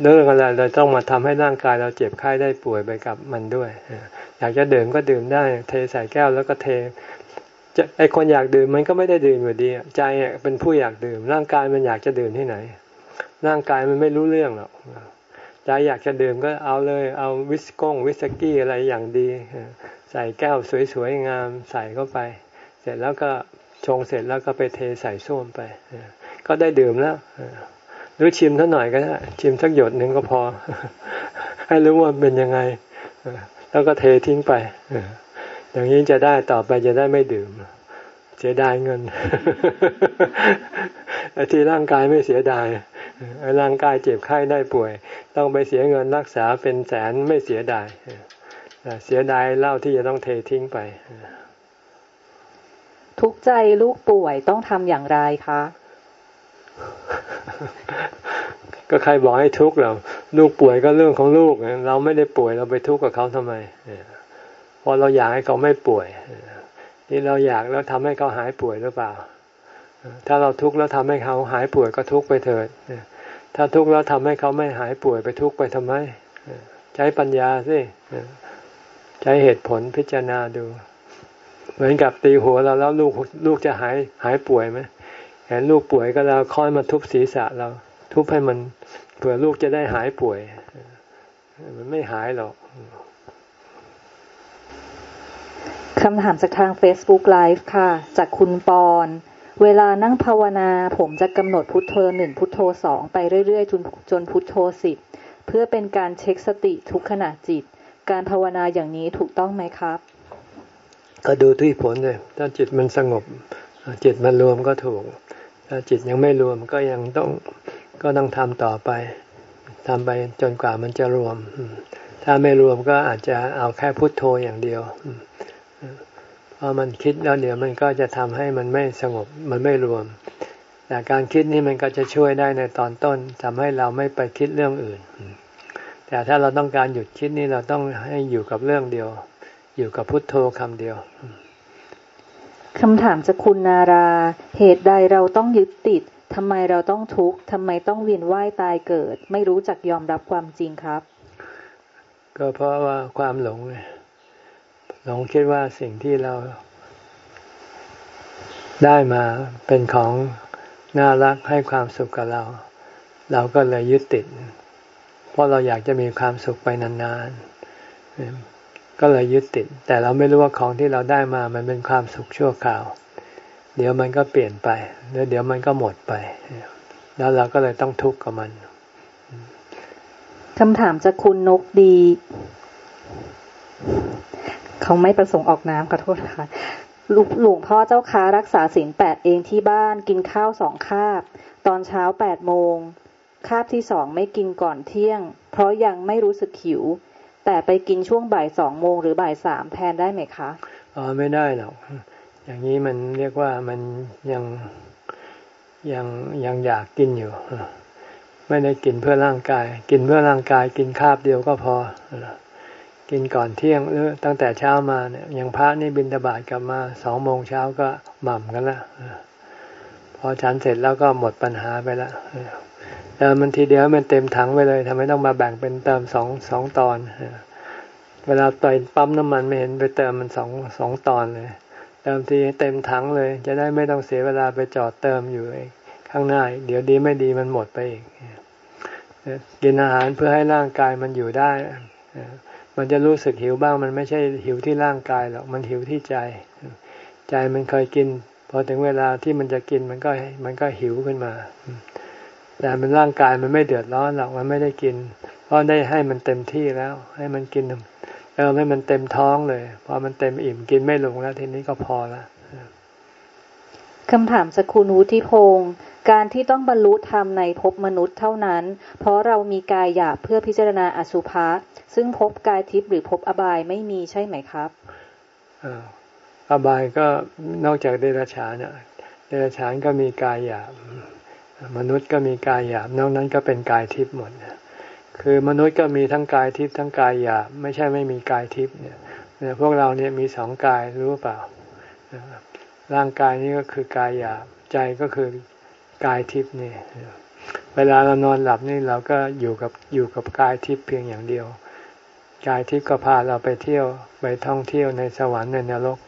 เรื่องอะไรเราต้องมาทำให้ร่างกายเราเจ็บไข้ได้ป่วยไปกับมันด้วยอยากจะดื่มก็ดื่มได้ เทใส่แก้วแล้วก็เทจะไอคนอยากดื่มมันก็ไม่ได้ดื่มอยู่ดีใจเป็นผู้อยากดื่ม ร่างกายมันอยากจะดื่มที่ไหน ร่างกายมันไม่รู้เรื่องหรอกใจอยากจะดื่มก็เอาเลยเอาวิสก้งวิสกี้อะไรอย่างดี ใส่แก้วสวยๆงามใส่เข้าไป เสร็จแล้วก็ชงเสร็จแล้วก็ไปเทใส่ส้วมไป ก็ได้ดื่มแล้ว หรือชิมเท่าหน่อยก็ได้ชิมสักหยดหนึ่งก็พอ ให้รู้ว่าเป็นยังไง แล้วก็เททิ้งไปอย่างนี้จะได้ต่อไปจะได้ไม่ดื่ม เสียดายเงินไอ้ที่ร่างกายไม่เสียดายร่างกายเจ็บไข้ได้ป่วย ต้องไปเสียเงินรักษาเป็นแสนไม่เสียดายเสียดายเหล้าที่จะต้องเททิ้งไป ทุกใจลูกป่วยต้องทำอย่างไรคะ ก็ใครบอกให้ทุกข์เรา ลูกป่วยก็เรื่องของลูก เราไม่ได้ป่วยเราไปทุกข์กับเขาทำไมพอเราอยากให้เขาไม่ป่วยนี่เราอยากแล้วทำให้เขาหายป่วยหรือเปล่า ถ้าเราทุกข์แล้วทำให้เขาหายป่วยก็ทุกข์ไปเถิดถ้าทุกข์แล้วทำให้เขาไม่หายป่วยไปทุกข์ไปทำไมใช้ปัญญาสิใช้เหตุผลพิจารณาดู เหมือนกับตีหัวเราแล้วลูกลูกจะหายหายป่วยไหม เห็นลูกป่วยก็เราค่อยมาทุบศีรษะเรา ทุบให้มันเผื่อลูกจะได้หายป่วย มันไม่หายหรอกคำถามจากทาง Facebook Live ค่ะ จากคุณปอน เวลานั่งภาวนา ผมจะกำหนดพุทโธหนึ่งพุทโธสองไปเรื่อยๆ จนจนพุทโธสิบเพื่อเป็นการเช็คสติทุกขณะจิต การภาวนาอย่างนี้ถูกต้องไหมครับ ก็ดูที่ผลเลยถ้าจิตมันสงบ จิตมันรวมก็ถูก ถ้าจิตยังไม่รวมก็ยังต้องก็ต้องทำต่อไปทำไปจนกว่ามันจะรวม ถ้าไม่รวมก็อาจจะเอาแค่พุทโธอย่างเดียวพอมันคิดแล้วเดี๋ยวมันก็จะทำให้มันไม่สงบมันไม่รวม แต่การคิดนี่มันก็จะช่วยได้ในตอนต้นทำให้เราไม่ไปคิดเรื่องอื่น แต่ถ้าเราต้องการหยุดคิดนี่เราต้องให้อยู่กับเรื่องเดียว อยู่กับพุทโธคำเดียว คำถามจากคุณนารา เหตุใดเราต้องยึดติดทำไมเราต้องทุกข์ทำไมต้องเวียนว่ายตายเกิด ไม่รู้จักยอมรับความจริงครับ ก็เพราะว่าความหลงไงลงคิดว่าสิ่งที่เราได้มาเป็นของน่ารักให้ความสุขกับเรา เราก็เลยยึดติด เพราะเราอยากจะมีความสุขไปนานๆ ก็เลยยึดติด แต่เราไม่รู้ว่าของที่เราได้มามันเป็นความสุขชั่วคราว เดี๋ยวมันก็เปลี่ยนไปแล้วเดี๋ยวมันก็หมดไป แล้วเราก็เลยต้องทุกข์กับมันคำถามจากคุณนกดี เขาไม่ประสงค์ออกน้ำขอโทษค่ะหลวงพ่อเจ้าค้ารักษาศีลแปดเองที่บ้านกินข้าวสองคาบ ตอนเช้าแปดโมงคาบที่สองไม่กินก่อนเที่ยง เพราะยังไม่รู้สึกหิว แต่ไปกินช่วงบ่ายสองโมงหรือบ่ายสามแทนได้ไหมคะอ๋อไม่ได้หรอกอย่างนี้มันเรียกว่ามันยังยังยังอยากกินอยู่ ไม่ได้กินเพื่อร่างกาย กินเพื่อร่างกายกินคาบเดียวก็พอ กินก่อนเที่ยงหรือตั้งแต่เช้ามาเนี่ยย่างพระนี่บินตบาทกลับมาสองโมงเช้าก็หม่ำกันละพอฉันเสร็จแล้วก็หมดปัญหาไปละ แต่มันทีเดียวมันเต็มถังไปเลยทำไมต้องมาแบ่งเป็นเติมสองสองตอน เวลาไปปั๊มน้ำมันไม่เห็นไปเติมมันสองสองตอนเลย เติมทีเต็มถังเลย จะได้ไม่ต้องเสียเวลาไปจอดเติมอยู่ข้างหน้าเดี๋ยวดีไม่ดีมันหมดไปอีกกินอาหารเพื่อให้ร่างกายมันอยู่ได้ มันจะรู้สึกหิวบ้าง มันไม่ใช่หิวที่ร่างกายหรอก มันหิวที่ใจ ใจมันเคยกิน พอถึงเวลาที่มันจะกินมันก็มันก็หิวขึ้นมา แต่มันร่างกายมันไม่เดือดร้อนหรอกมันไม่ได้กิน เพราะได้ให้มันเต็มที่แล้ว ให้มันกินเออให้มันเต็มท้องเลยพอมันเต็มอิ่มกินไม่ลงแล้วทีนี้ก็พอละคำถามสกุลวุฒิพงศ์การที่ต้องบรรลุธรรมในภพมนุษย์เท่านั้น เพราะเรามีกายหยาบเพื่อพิจารณาอสุภะซึ่งภพกายทิพย์หรือภพอบายไม่มีใช่ไหมครับอบายก็นอกจากเดรัจฉานเนี่ยเดรัจฉานก็มีกายหยาบ มนุษย์ก็มีกายหยาบนอกนั้นก็เป็นกายทิพย์หมดคือมนุษย์ก็มีทั้งกายทิพย์ทั้งกายหยาบไม่ใช่ไม่มีกายทิพย์เนี่ยพวกเราเนี่ยมีสองกายรู้เปล่า ร่างกายนี้ก็คือกายหยาบใจก็คือกายทิพย์นี่เวลาเรานอนหลับนี่เราก็อยู่กับอยู่กับกายทิพย์เพียงอย่างเดียว กายทิพย์ก็พาเราไปเที่ยวไปท่องเที่ยวในสวรรค์ในนรก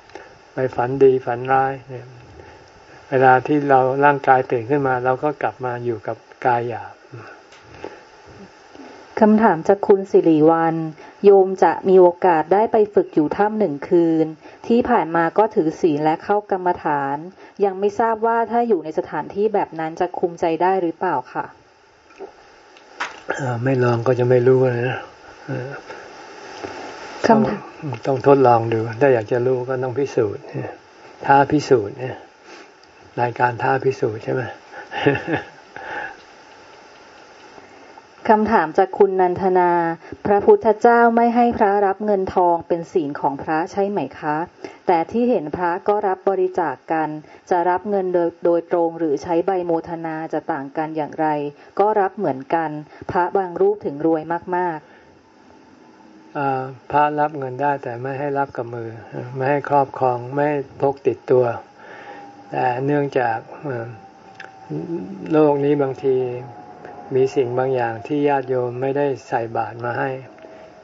ไปฝันดีฝันร้ายเนี่ย เวลาที่เราร่างกายตื่นขึ้นมา เราก็กลับมาอยู่กับกายหยาบคำถามจากคุณสิริวัลโยมจะมีโอกาสได้ไปฝึกอยู่ถ้ำหนึ่งคืน ที่ผ่านมาก็ถือศีลและเข้ากรรมฐาน ยังไม่ทราบว่าถ้าอยู่ในสถานที่แบบนั้นจะคุมใจได้หรือเปล่าค่ะไม่ลองก็จะไม่รู้นะคำถามต้องทดลองดู ถ้าอยากจะรู้ก็ต้องพิสูจน์ท้าพิสูจน์เนี่ย รายการท้าพิสูจน์ใช่ไหมคำถามจากคุณนันทนา พระพุทธเจ้าไม่ให้พระรับเงินทองเป็นศีลของพระใช่ไหมคะ แต่ที่เห็นพระก็รับบริจาคกกัน จะรับเงินโดยโดยตรงหรือใช้ใบโมทนาจะต่างกันอย่างไร ก็รับเหมือนกัน พระบางรูปถึงรวยมากๆพระรับเงินได้แต่ไม่ให้รับกับมือ ไม่ให้ครอบครองไม่พกติดตัว แต่เนื่องจากโลกนี้บางทีมีสิ่งบางอย่างที่ญาติโยมไม่ได้ใส่บาตรมาให้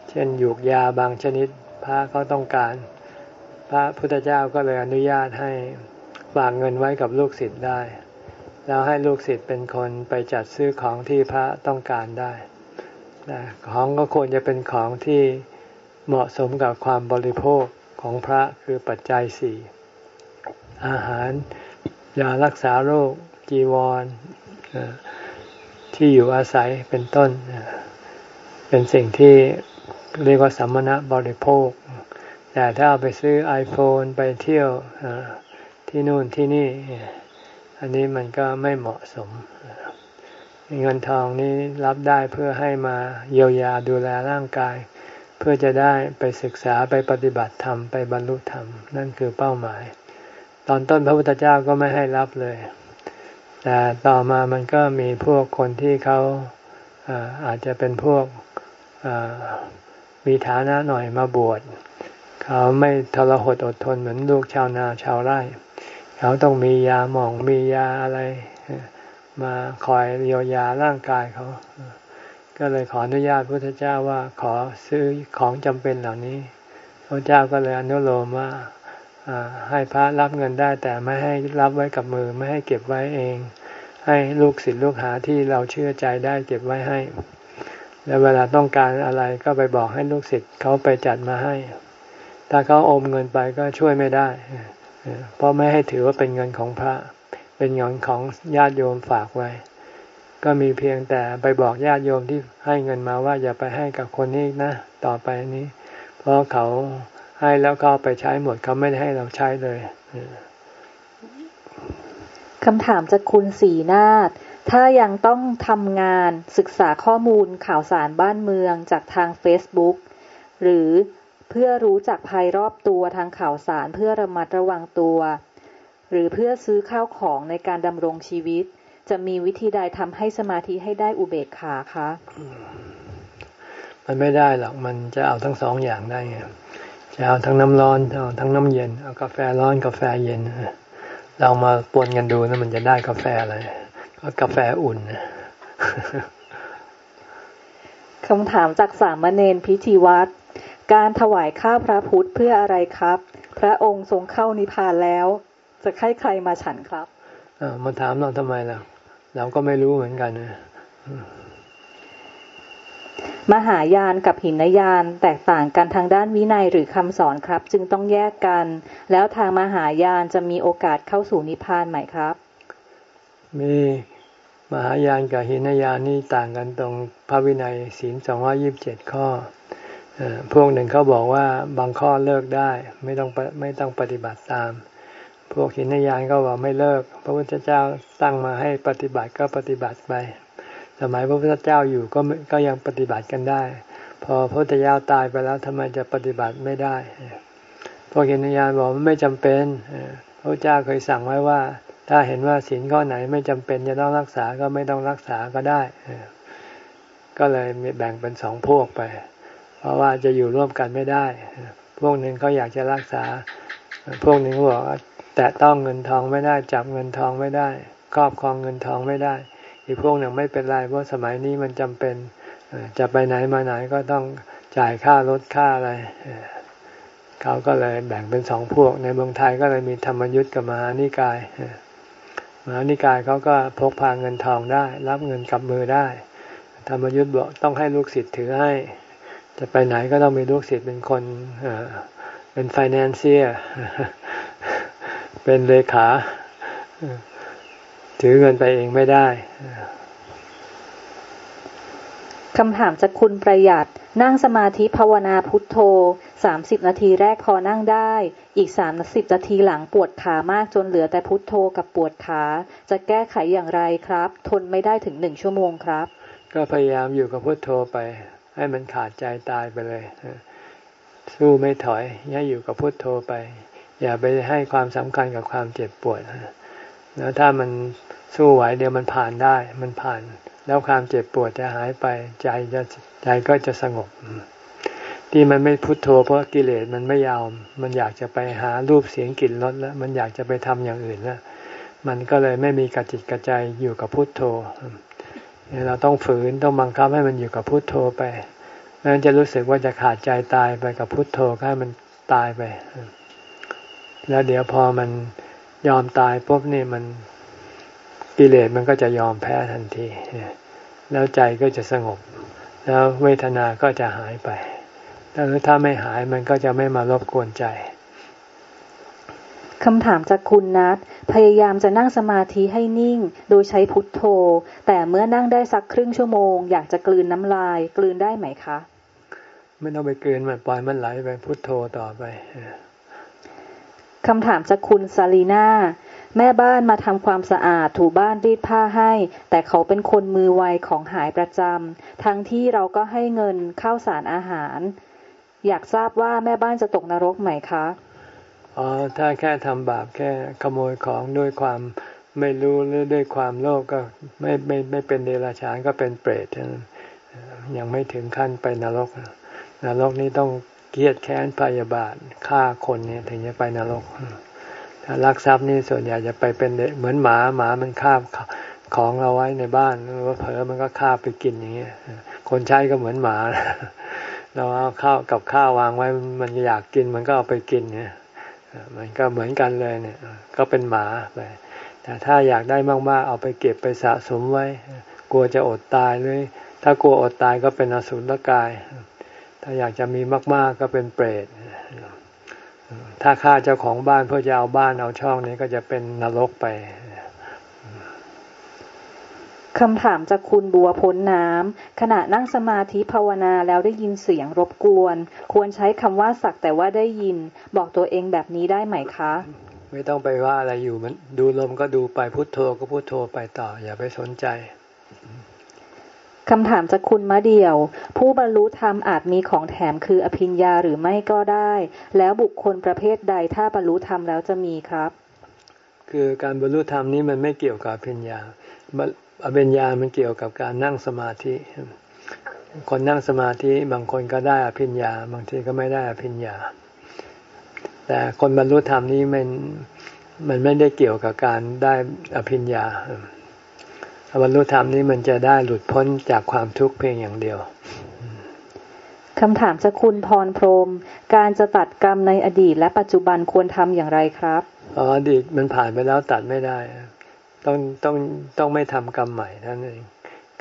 เช่นหยูกยาบางชนิดพระเขาต้องการ พระพุทธเจ้าก็เลยอนุญาตให้ฝากเงินไว้กับลูกศิษย์ได้ แล้วให้ลูกศิษย์เป็นคนไปจัดซื้อของที่พระต้องการได้ของก็ควรจะเป็นของที่เหมาะสมกับความบริโภคของพระคือปัจจัยสี่ อาหาร ยารักษาโรค จีวรที่อยู่อาศัยเป็นต้น เป็นสิ่งที่เรียกว่าสัมมณะบริโภค แต่ถ้าเอาไปซื้อ iPhone ไปเที่ยวที่นู่นที่นี่ อันนี้มันก็ไม่เหมาะสม เงินทองนี้รับได้เพื่อให้มาเยียวยาดูแลร่างกาย เพื่อจะได้ไปศึกษาไปปฏิบัติธรรม ไปบรรลุธรรม นั่นคือเป้าหมาย ตอนต้นพระพุทธเจ้าก็ไม่ให้รับเลย แต่ต่อมามันก็มีพวกคนที่เขาอาจจะเป็นพวกมีฐานะหน่อยมาบวชเขาไม่ทรหดอดทนเหมือนลูกชาวนาชาวไร่ เขาต้องมียาหมองมียาอะไร มาคอยเยียวยาร่างกายเขา ก็เลยขออนุญาตพระพุทธเจ้าว่าขอซื้อของจำเป็นเหล่านี้พระเจ้าก็เลยอนุโลมว่า ให้พระรับเงินได้แต่ไม่ให้รับไว้กับมือไม่ให้เก็บไว้เอง ให้ลูกศิษย์ลูกหาที่เราเชื่อใจได้เก็บไว้ให้ แล้วเวลาต้องการอะไรก็ไปบอกให้ลูกศิษย์เขาไปจัดมาให้ ถ้าเขาอมเงินไปก็ช่วยไม่ได้ เพราะไม่ให้ถือว่าเป็นเงินของพระ เป็นเงินของญาติโยมฝากไว้ ก็มีเพียงแต่ไปบอกญาติโยมที่ให้เงินมาว่าอย่าไปให้กับคนนี้นะ ต่อไปนี้ เพราะเขา ให้แล้วก็ไปใช้หมดเขาไม่ได้ให้เราใช้เลยคำถามจากคุณสีนาฏถ้ายังต้องทำงานศึกษาข้อมูลข่าวสารบ้านเมืองจากทาง Facebook หรือเพื่อรู้จักภัยรอบตัวทางข่าวสารเพื่อระมัดระวังตัว หรือเพื่อซื้อข้าวของในการดำรงชีวิต จะมีวิธีใดทำให้สมาธิให้ได้อุเบกขาคะ มันไม่ได้หรอก มันจะเอาทั้งสองอย่างได้ไง จะเอาทั้งน้ำร้อนเอาทั้งน้ำเย็นเอากาแฟร้อนกาแฟเย็นเรามาปนกันดูนะมันจะได้กาแฟอะไรก็กาแฟอุ่นคำถามจากสามเณรพิธีวัตรการถวายข้าวพระพุทธเพื่ออะไรครับ พระองค์ทรงเข้านิพพานแล้ว จะให้ใครมาฉันครับอมาถามเราทำไมล่ะ เราก็ไม่รู้เหมือนกันนะ มหายานกับหินยานแตกต่างกันทางด้านวินัยหรือคำสอนครับ จึงต้องแยกกัน แล้วทางมหายานจะมีโอกาสเข้าสู่นิพพานไหมครับ มีมหายานกับหินยานนี่ต่างกันตรงพระวินัยศีลสองยิบเจ็ดข้อพวกหนึ่งเขาบอกว่าบางข้อเลิกได้ไม่ต้องไม่ต้องปฏิบัติตาม พวกหินยานก็บอกไม่เลิก พระพุทธเจ้าตั้งมาให้ปฏิบัติก็ปฏิบัติไป สมัยพระพุทธเจ้าอยู่ก็ก็ยังปฏิบัติกันได้ พอพระพุทธเจ้าตายไปแล้วทำไมจะปฏิบัติไม่ได้พวกเห็นญาณบอกมันไม่จำเป็นพระเจ้าเคยสั่งไว้ว่า ถ้าเห็นว่าศีลข้อไหนไม่จำเป็นจะต้องรักษาก็ไม่ต้องรักษาก็ได้ ก็เลยมีแบ่งเป็นสองพวกไป เพราะว่าจะอยู่ร่วมกันไม่ได้ พวกหนึ่งเขาอยากจะรักษา พวกหนึ่งบอกแตะต้องเงินทองไม่ได้จับเงินทองไม่ได้ครอบครองเงินทองไม่ได้ อีกพวกหนึ่งไม่เป็นไรเพราะสมัยนี้มันจำเป็นจะไปไหนมาไหนก็ต้องจ่ายค่ารถค่าอะไรเขาก็เลยแบ่งเป็นสองพวก ในเมืองไทยก็เลยมีธรรมยุทธ์กับมหานิกายมหานิกายเขาก็พกพาเงินทองได้ รับเงินกับมือได้ ธรรมยุทธ์บอกต้องให้ลูกศิษย์ถือให้ จะไปไหนก็ต้องมีลูกศิษย์เป็นคนเป็นไฟแนนเซียเป็นเลขา ถือเงินไปเองไม่ได้คำถามจากคุณประหยัดนั่งสมาธิภาวนาพุทโธสามสิบนาทีแรกพอนั่งได้ อีกสามสิบนาทีหลังปวดขามากจนเหลือแต่พุทโธกับปวดขา จะแก้ไขอย่างไรครับ ทนไม่ได้ถึงหนึ่งชั่วโมงครับ ก็พยายามอยู่กับพุทโธไป ให้มันขาดใจตายไปเลยสู้ไม่ถอยอย่าอยู่กับพุทโธไป อย่าไปให้ความสำคัญกับความเจ็บปวด แล้วถ้ามันสู้ไหวเดี๋ยวมันผ่านได้ มันผ่าน แล้วความเจ็บปวดจะหายไปใจจะใจก็จะสงบ ที่มันไม่พุโทโธเพราะกิเลสมันไม่ยาวมันอยากจะไปหารูปเสียงกลิ่นรสแล้ว มันอยากจะไปทำอย่างอื่นแล้วมันก็เลยไม่มีกระจิตกระใจอยู่กับพุโทโธเราต้องฝืนต้องบังคับให้มันอยู่กับพุโทโธไปนั้นจะรู้สึกว่าจะขาดใจตายไปกับพุโทโธให้มันตายไป แล้วเดี๋ยวพอมัน ยอมตายปุ๊บนี่มันกิเลสมันก็จะยอมแพ้ทันที แล้วใจก็จะสงบ แล้วเวทนาก็จะหายไปแต่ถ้าไม่หายมันก็จะไม่มารบกวนใจคำถามจากคุณนัทพยายามจะนั่งสมาธิให้นิ่ง โดยใช้พุทโธ แต่เมื่อนั่งได้สักครึ่งชั่วโมง อยากจะกลืนน้ำลาย กลืนได้ไหมคะ ไม่ต้องไปกลืนมันปล่อยมันไหลไปพุทโธต่อไป คำถามจากคุณซาลีนาแม่บ้านมาทำความสะอาดถูบ้านรีดผ้าให้ แต่เขาเป็นคนมือไวของหายประจำทั้งที่เราก็ให้เงินข้าวสารอาหาร อยากทราบว่าแม่บ้านจะตกนรกไหมคะอ๋อถ้าแค่ทำบาปแค่ขโมยของด้วยความไม่รู้หรือด้วยความโลภกก็ไม่ไม่ไม่เป็นเดรัจฉานก็เป็นเปรตยังไม่ถึงขั้นไปนรกนรกนี้ต้อง เกียดแค้นพยาบาทฆ่าคนเนี่ยถึงจะไปนรก ถ้าลักทรัพย์นี่ส่วนใหญ่จะไปเป็นเหมือนหมาหมามันคาบของเราไว้ในบ้านว่าเผลอมันก็คาบไปกินอย่างเงี้ยคนใช้ก็เหมือนหมา เราเอาข้าวกับข้าววางไว้มันอยากกินมันก็เอาไปกินเนี่ยมันก็เหมือนกันเลยเนี่ย ก็เป็นหมาไปแต่ถ้าอยากได้มากๆ เอาไปเก็บไปสะสมไว้ กลัวจะอดตายเลย ถ้ากลัวอดตายก็เป็นอสุรกาย ถ้าอยากจะมีมาก ๆก็เป็นเปรตถ้าฆ่าเจ้าของบ้านเพื่อจะเอาบ้านเอาช่องนี้ก็จะเป็นนรกไปคำถามจากคุณบัวพ้นน้ำขณะนั่งสมาธิภาวนาแล้วได้ยินเสียงรบกวน ควรใช้คำว่าสักแต่ว่าได้ยิน บอกตัวเองแบบนี้ได้ไหมคะ ไม่ต้องไปว่าอะไรอยู่มันดูลมก็ดูไปพุโทโธก็พุโทโธไปต่อ อย่าไปสนใจ คำถามจากคุณมะเดี่ยว ผู้บรรลุธรรมอาจมีของแถมคืออภิญญาหรือไม่ก็ได้ แล้วบุคคลประเภทใดถ้าบรรลุธรรมแล้วจะมีครับ คือการบรรลุธรรมนี้มันไม่เกี่ยวกับอภิญญาอภิญญามันเกี่ยวกับการนั่งสมาธิ คนนั่งสมาธิบางคนก็ได้อภิญญา บางทีก็ไม่ได้อภิญญา แต่คนบรรลุธรรมนี้มันมันไม่ได้เกี่ยวกับการได้อภิญญา บรรลุธรรมนี้มันจะได้หลุดพ้นจากความทุกข์เพียงอย่างเดียวคำถามจากคุณพรพรม การจะตัดกรรมในอดีตและปัจจุบันควรทำอย่างไรครับอ๋ออดีตมันผ่านไปแล้วตัดไม่ได้ ต้องต้องต้องไม่ทำกรรมใหม่เท่านั้นเอง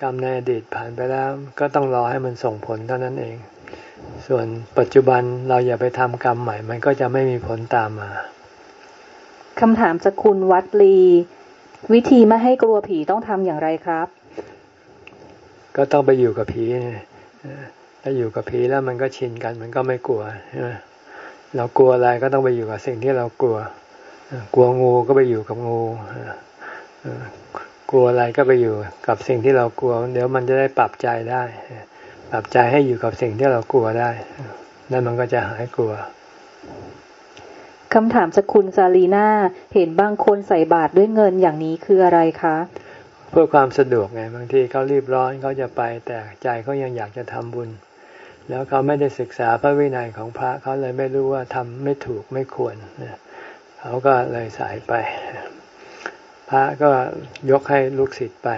กรรมในอดีตผ่านไปแล้ว ก็ต้องรอให้มันส่งผลเท่านั้นเอง ส่วนปัจจุบันเราอย่าไปทำกรรมใหม่ มันก็จะไม่มีผลตามมาคำถามจากคุณวัดลี วิธีไม่ให้กลัวผีต้องทำอย่างไรครับ ก็ต้องไปอยู่กับผีถ้าอยู่กับผีแล้วมันก็ชินกัน มันก็ไม่กลัวใช่เรากลัวอะไรก็ต้องไปอยู่กับสิ่งที่เรากลัว กลัวงูก็ไปอยู่กับงูกลัวอะไรก็ไปอยู่กับสิ่งที่เรากลัว เดี๋ยวมันจะได้ปรับใจได้ ปรับใจให้อยู่กับสิ่งที่เรากลัวได้นั่นมันก็จะหายกลัว คำถามจากคุณซาลีนาเห็นบางคนใส่บาตรด้วยเงินอย่างนี้คืออะไรคะ เพื่อความสะดวกไงบางทีเขารีบร้อนเขาจะไปแต่ใจเขายังอยากจะทำบุญ แล้วเขาไม่ได้ศึกษาพระวินัยของพระเขาเลยไม่รู้ว่าทำไม่ถูกไม่ควรเขาก็เลยสายไป พระก็ยกให้ลูกศิษย์ไป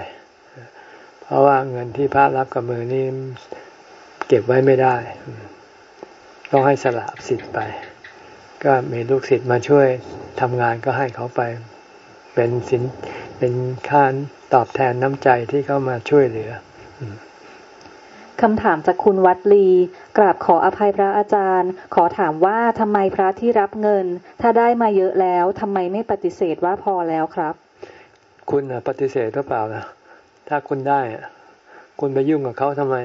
เพราะว่าเงินที่พระรับกับมือนี่เก็บไว้ไม่ได้ ต้องให้สละสิทธิ์ไป ก็มีลูกศิษย์มาช่วยทำงานก็ให้เขาไป เป็นสินเป็นค่าตอบแทนน้ำใจที่เขามาช่วยเหลือคำถามจากคุณวัดลี กราบขออภัยพระอาจารย์ ขอถามว่าทำไมพระที่รับเงิน ถ้าได้มาเยอะแล้วทำไมไม่ปฏิเสธว่าพอแล้วครับ คุณปฏิเสธหรือเปล่านะถ้าคุณได้คุณไปยุ่งกับเขาทำไม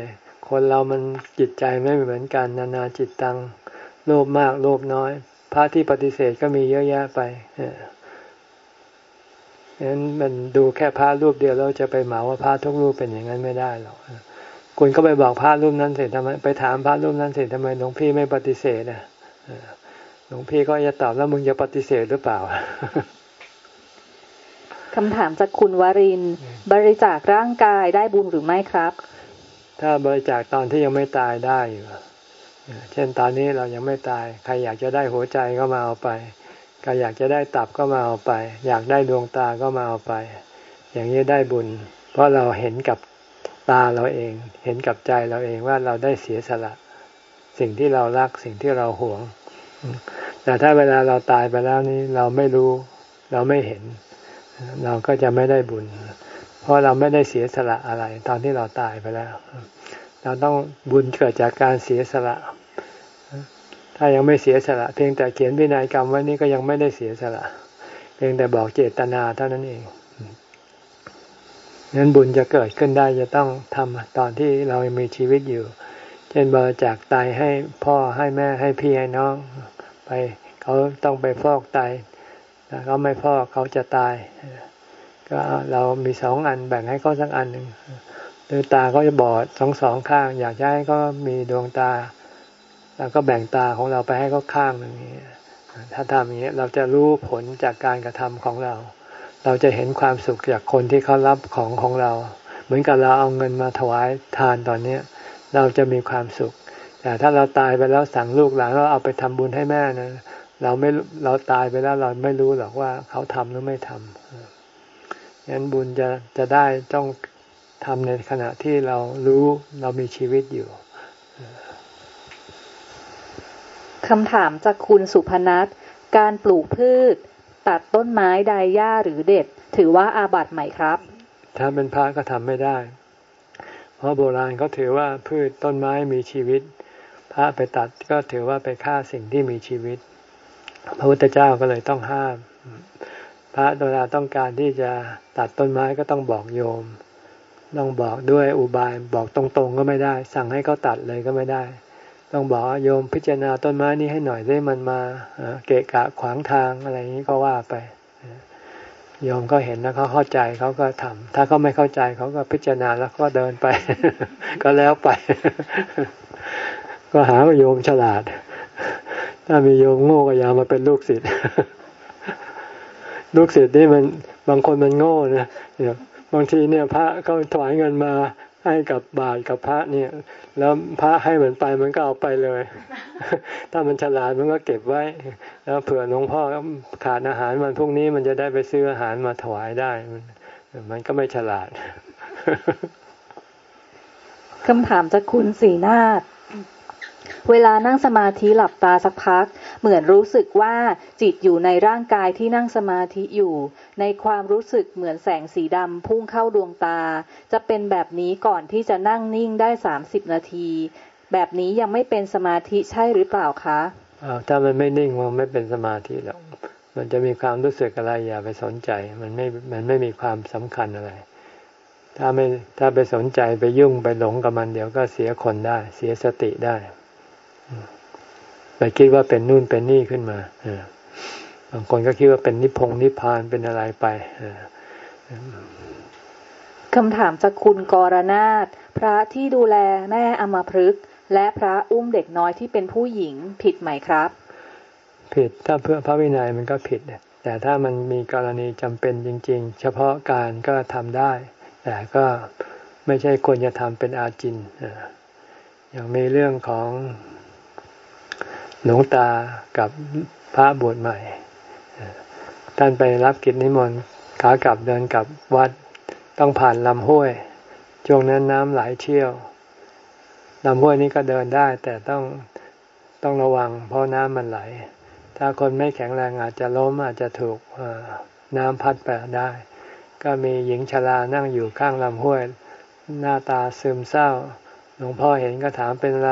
คนเรามันจิตใจไม่เหมือนกันนานาจิตตังโลภมากโลภน้อย พระที่ปฏิเสธก็มีเยอะแยะไปฉะนั้นมันดูแค่พระรูปเดียวเราจะไปเหมาว่าพระทุกรูปเป็นอย่างนั้นไม่ได้หรอกคุณก็ไปบอกพระรูปนั้นเสร็จทำไมไปถามพระรูปนั้นเสร็จทำไมหลวงพี่ไม่ปฏิเสธอะหลวงพี่ก็จะตอบแล้วมึงจะปฏิเสธหรือเปล่าคำถามจากคุณวาริน บริจาคร่างกายได้บุญหรือไม่ครับ ถ้าบริจาคตอนที่ยังไม่ตายได้อยู่ เช่นตอนนี้เรายังไม่ตาย ใครอยากจะได้หัวใจก็มาเอาไป ใครอยากจะได้ตับก็มาเอาไป อยากได้ดวงตาก็มาเอาไป อย่างนี้ได้บุญ เพราะเราเห็นกับตาเราเอง เห็นกับใจเราเองว่าเราได้เสียสละ สิ่งที่เรารักสิ่งที่เราหวง แต่ถ้าเวลาเราตายไปแล้วนี้เราไม่รู้ เราไม่เห็น เราก็จะไม่ได้บุญ เพราะเราไม่ได้เสียสละอะไร ตอนที่เราตายไปแล้ว เราต้องบุญเกิดจากการเสียสละ ถ้ายังไม่เสียสละ เพียงแต่เขียนวินัยกรรมไว้นี่ก็ยังไม่ได้เสียสละ เพียงแต่บอกเจตนาเท่านั้นเองนั้นบุญจะเกิดขึ้นได้จะต้องทำตอนที่เรายังมีชีวิตอยู่ เช่นบริจาคตายให้พ่อให้แม่ให้พี่ให้น้อง ไปเขาต้องไปฟอกไตถ้าเขาไม่ฟอกเขาจะตาย ก็เรามีสองอันแบ่งให้เขาสักอันหนึ่ง หรือตาเขาจะบอดสองสองข้าง อยากให้เขามีดวงตา แล้วก็แบ่งตาของเราไปให้เขาข้างหนึ่งถ้าทำอย่างนี้เราจะรู้ผลจากการกระทำของเรา เราจะเห็นความสุขจากคนที่เขารับของของเรา เหมือนกับเราเอาเงินมาถวายทานตอนเนี้เราจะมีความสุข แต่ถ้าเราตายไปแล้วสั่งลูกหลานเราเอาไปทำบุญให้แม่นะเราไม่เราตายไปแล้วเราไม่รู้หรอกว่าเขาทำหรือไม่ทำงั้นบุญจะจะได้ต้อง ทำในขณะที่เรารู้เรามีชีวิตอยู่คำถามจากคุณสุพนัทการปลูกพืช ตัดต้นไม้ใดหญ้าหรือเด็ด ถือว่าอาบัติไหมครับ ถ้าเป็นพระก็ทำไม่ได้ เพราะโบราณเขาถือว่าพืชต้นไม้มีชีวิต พระไปตัดก็ถือว่าไปฆ่าสิ่งที่มีชีวิต พระพุทธเจ้าก็เลยต้องห้าม พระเวลาต้องการที่จะตัดต้นไม้ก็ต้องบอกโยม ต้องบอกด้วยอุบายบอกตรงๆก็ไม่ได้ สั่งให้เขาตัดเลยก็ไม่ได้ ต้องบอกโยมพิจารณาต้นไม้นี้ให้หน่อยได้มันมาเกะกะขวางทางอะไรอย่างนี้ก็ว่าไปโยมก็เห็นแล้วเขาเข้าใจเขาก็ทำถ้าเขาไม่เข้าใจเขาก็พิจารณาแล้วก็เดินไป ก็แล้วไป ก็หาโยมฉลาด ถ้ามีโยมโง่ก็อย่ามาเป็นลูกศิษย์ลูกศิษย์นี่มันบางคนมันโง่นะ บางทีเนี่ยพระเขาถวายเงินมาให้กับบาทกับพระเนี่ย แล้วพระให้เหมือนไปมันก็เอาไปเลย ถ้ามันฉลาดมันก็เก็บไว้ แล้วเผื่อหลวงพ่อขาดอาหารมันพรุ่งนี้มันจะได้ไปซื้ออาหารมาถวายได้ มันก็ไม่ฉลาดคำถามจากคุณสีนาฏ เวลานั่งสมาธิหลับตาสักพัก เหมือนรู้สึกว่าจิตอยู่ในร่างกายที่นั่งสมาธิอยู่ ในความรู้สึกเหมือนแสงสีดำพุ่งเข้าดวงตา จะเป็นแบบนี้ก่อนที่จะนั่งนิ่งได้สามสิบนาที แบบนี้ยังไม่เป็นสมาธิใช่หรือเปล่าคะถ้ามันไม่นิ่งมันไม่เป็นสมาธิหรอกมันจะมีความรู้สึกอะไรอย่าไปสนใจ มันไม่มันไม่มีความสำคัญอะไร ถ้าไม่ถ้าไปสนใจไปยุ่งไปหลงกับมันเดี๋ยวก็เสียคนได้ เสียสติได้ ไปคิดว่าเป็นนู่นเป็นนี่ขึ้นมาบางคนก็คิดว่าเป็นนิพงนิพานเป็นอะไรไปคำถามจากคุณกรนาถพระที่ดูแลแม่อมพฤกและพระอุ้มเด็กน้อยที่เป็นผู้หญิงผิดไหมครับ ผิดถ้าเพื่อพระวินัยมันก็ผิด แต่ถ้ามันมีกรณีจำเป็นจริง ๆ เฉพาะการก็ทำได้ แต่ก็ไม่ใช่ควรจะทำเป็นอาจินอย่างมีเรื่องของ หลวงตากับพระบวชใหม่ ท่านไปรับกิจนิมนต์ขากลับเดินกลับวัดต้องผ่านลำห้วยช่วงนั้นน้ำไหลเชี่ยวลำห้วยนี้ก็เดินได้ แต่ต้องต้องระวัง เพราะน้ำมันไหล ถ้าคนไม่แข็งแรงอาจจะล้มอาจจะถูกน้ำพัดไปได้ ก็มีหญิงชรานั่งอยู่ข้างลำห้วย หน้าตาซึมเศร้า หลวงพ่อเห็นก็ถามเป็นไร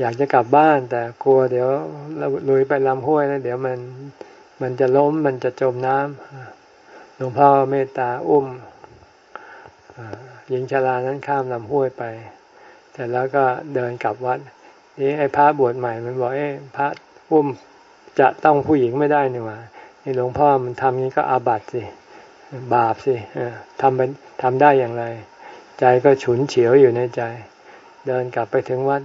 อยากจะกลับบ้านแต่กลัวเดี๋ยวลุยไปลำห้วยแล้วเดี๋ยวมันมันจะล้มมันจะจมน้ำหลวงพ่อเมตตาอุ้มหญิงชรานั้นข้ามลำห้วยไปแทแต่แล้วก็เดินกลับวัดนี่ไอ้พระบวชใหม่มันบอกเอ้พระอุ้มจะต้องผู้หญิงไม่ได้นี่ว่านี่หลวงพ่อมันทำนี้ก็อาบัติสิบาปสิทำเป็นทำได้อย่างไร ใจก็ฉุนเฉียวอยู่ในใจ เดินกลับไปถึงวัด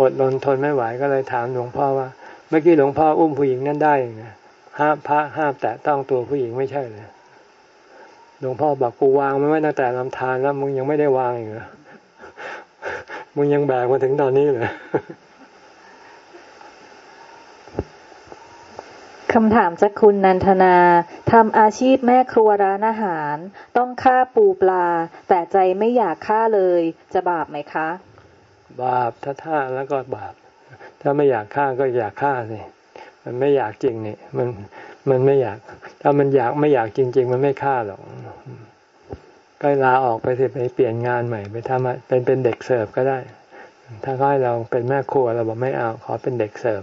อดรนทนไม่ไหวก็เลยถามหลวงพ่อว่า เมื่อกี้หลวงพ่ออุ้มผู้หญิงนั่นได้ไงห้ามพระห้ามแตะต้องตัวผู้หญิงไม่ใช่เลยหลวงพ่อบอกกูวางมันไว้ตั้งแต่ลำธารแล้วมึงยังไม่ได้วางอีกเหรอมึงยังแบกมาถึงตอนนี้เลยคำถามจากคุณนันทนาทำอาชีพแม่ครัวร้านอาหาร ต้องฆ่าปูปลา แต่ใจไม่อยากฆ่าเลย จะบาปไหมคะ บาปถ้าท่าแล้วก็บาป ถ้าไม่อยากฆ่าก็อยากฆ่าสิมันไม่อยากจริงนี่มันมันไม่อยาก ถ้ามันอยากไม่อยากจริง ๆ มันไม่ฆ่าหรอกก็ลาออกไปสิไปเปลี่ยนงานใหม่ ไปทำเป็นเป็นเด็กเสิร์ฟก็ได้ ถ้าเขาให้เราเป็นแม่ครัวเราบอกไม่เอาขอเป็นเด็กเสิร์ฟ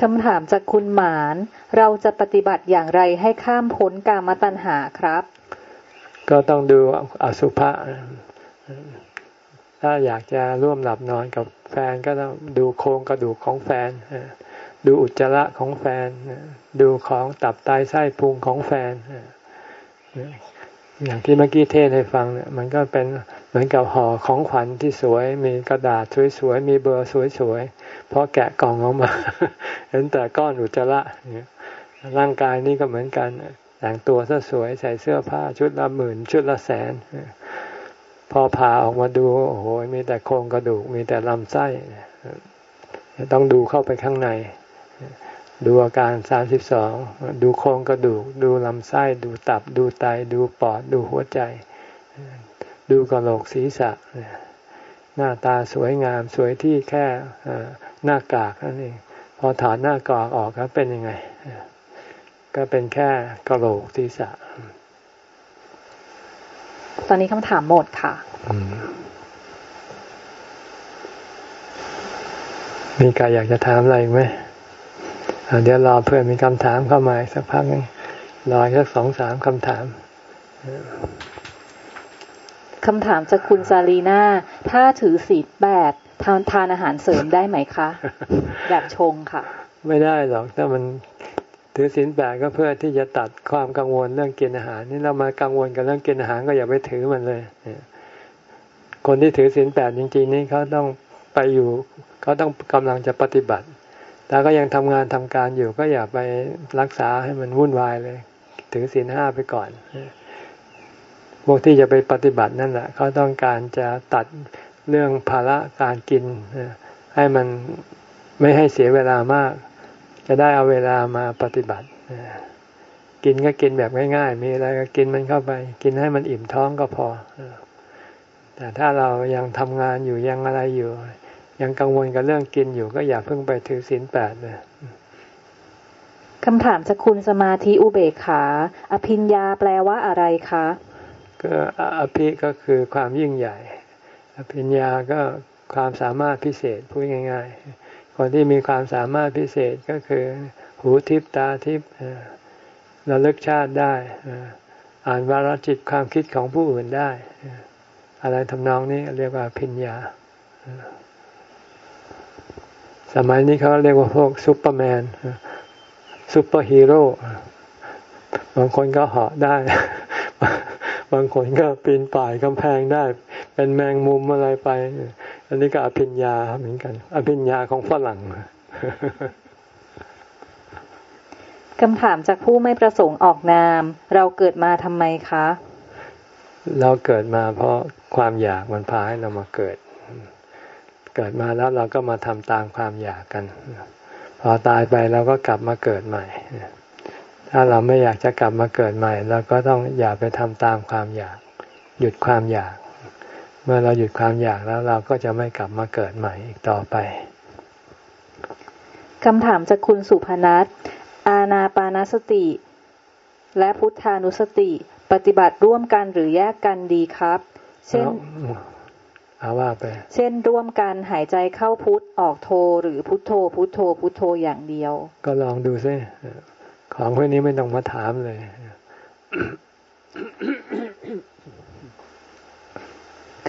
คำถามจากคุณหมาน เราจะปฏิบัติอย่างไรให้ข้ามพ้นกามตัณหาครับ ก็ต้องดูอสุภะ ถ้าอยากจะร่วมหลับนอนกับแฟนก็ต้องดูโครงกระดูกของแฟน ดูอุจจาระของแฟน ดูของตับไตไส้พุงของแฟน อย่างที่เมื่อกี้เทศให้ฟังเนี่ยมันก็เป็นเหมือนกับห่อของขวัญที่สวย มีกระดาษสวยๆ มีเบอร์สวยๆพอแกะกล่องออกมา เห็นแต่ก้อนอุจจาระร่างกายนี่ก็เหมือนกันแต่งตัวซะสวยใส่เสื้อผ้าชุดละหมื่นชุดละแสน พอผ่าออกมาดูโอ้โหมีแต่โครงกระดูก มีแต่ลำไส้ต้องดูเข้าไปข้างใน ดูอาการสามสิบสองดูโครงกระดูก ดูลำไส้ ดูตับ ดูไต ดูปอด ดูหัวใจ ดูกระโหลกศีรษะ หน้าตาสวยงามสวยที่แค่หน้ากากนั่นเองพอถอดหน้ากากออกก็เป็นยังไง ก็เป็นแค่กระโหลกศีรษะ ตอนนี้คำถามหมดค่ะมีใครอยากจะถามอะไรไหมเดี๋ยวรอเพื่อนมีคำถามเข้ามาสักพักนึงรอสักสองสามคำถามคำถามจากคุณซาลีนาถ้าถือศีลแปดทานทานอาหารเสริมได้ไหมคะ แบบชงค่ะ ไม่ได้หรอกถ้ามัน ถือศีลแปดก็เพื่อที่จะตัดความกังวลเรื่องกินอาหาร นี่เรามากังวลกับเรื่องกินอาหารก็อย่าไปถือมันเลย คนที่ถือศีลแปดจริงๆนี่เขาต้องไปอยู่เขาต้องกำลังจะปฏิบัติถ้าก็ยังทำงานทำการอยู่ก็อย่าไปรักษาให้มันวุ่นวายเลย ถือศีลห้าไปก่อนพวกที่จะไปปฏิบัตินั่นแหละเขาต้องการจะตัดเรื่องภาระการกินให้มันไม่ให้เสียเวลามาก จะได้เอาเวลามาปฏิบัติ กินก็กินแบบง่าย ๆ มีอะไรก็กินมันเข้าไป กินให้มันอิ่มท้องก็พอ แต่ถ้าเรายังทำงานอยู่ยังอะไรอยู่ ยังกังวลกับเรื่องกินอยู่ก็อย่าเพิ่งไปถือศีลแปดเลยคำถามจากคุณสมาธิอุเบกขา อภิญญาแปลว่าอะไรคะ ก็อภิก็คือความยิ่งใหญ่ อภิญญาก็ความสามารถพิเศษพูดง่าย ๆ คนที่มีความสามารถพิเศษก็คือ หูทิพตาทิพราเลิกชาติได้ อ่านวาระจิตความคิดของผู้อื่นได้ อะไรทำนองนี้เรียกว่าอภิญญา สมัยนี้เขาเรียกว่าพวก Superman superhero บางคนก็เหาะได้ บางคนก็ปีนป่ายกำแพงได้ เป็นแมงมุมอะไรไป อันนี้ก็อภิญญาเหมือนกัน อภิญญาของฝรั่งคำถามจากผู้ไม่ประสงค์ออกนาม เราเกิดมาทำไมคะ เราเกิดมาเพราะความอยากมันพาให้เรามาเกิด เกิดมาแล้วเราก็มาทำตามความอยากกัน พอตายไปเราก็กลับมาเกิดใหม่ ถ้าเราไม่อยากจะกลับมาเกิดใหม่เราก็ต้องอย่าไปทำตามความอยาก หยุดความอยาก เมื่อเราหยุดความอยากแล้วเราก็จะไม่กลับมาเกิดใหม่อีกต่อไปคำถามจากคุณสุพนัทอาณาปานสติ และพุทธานุสติ ปฏิบัติร่วมกันหรือแยกกันดีครับ เช่นอาว่าไป เช่นร่วมกันหายใจเข้าพุทออกโทหรือพุทโธพุทโธพุทโธอย่างเดียว ก็ลองดูซิ ของพวกนี้ไม่ต้องมาถามเลย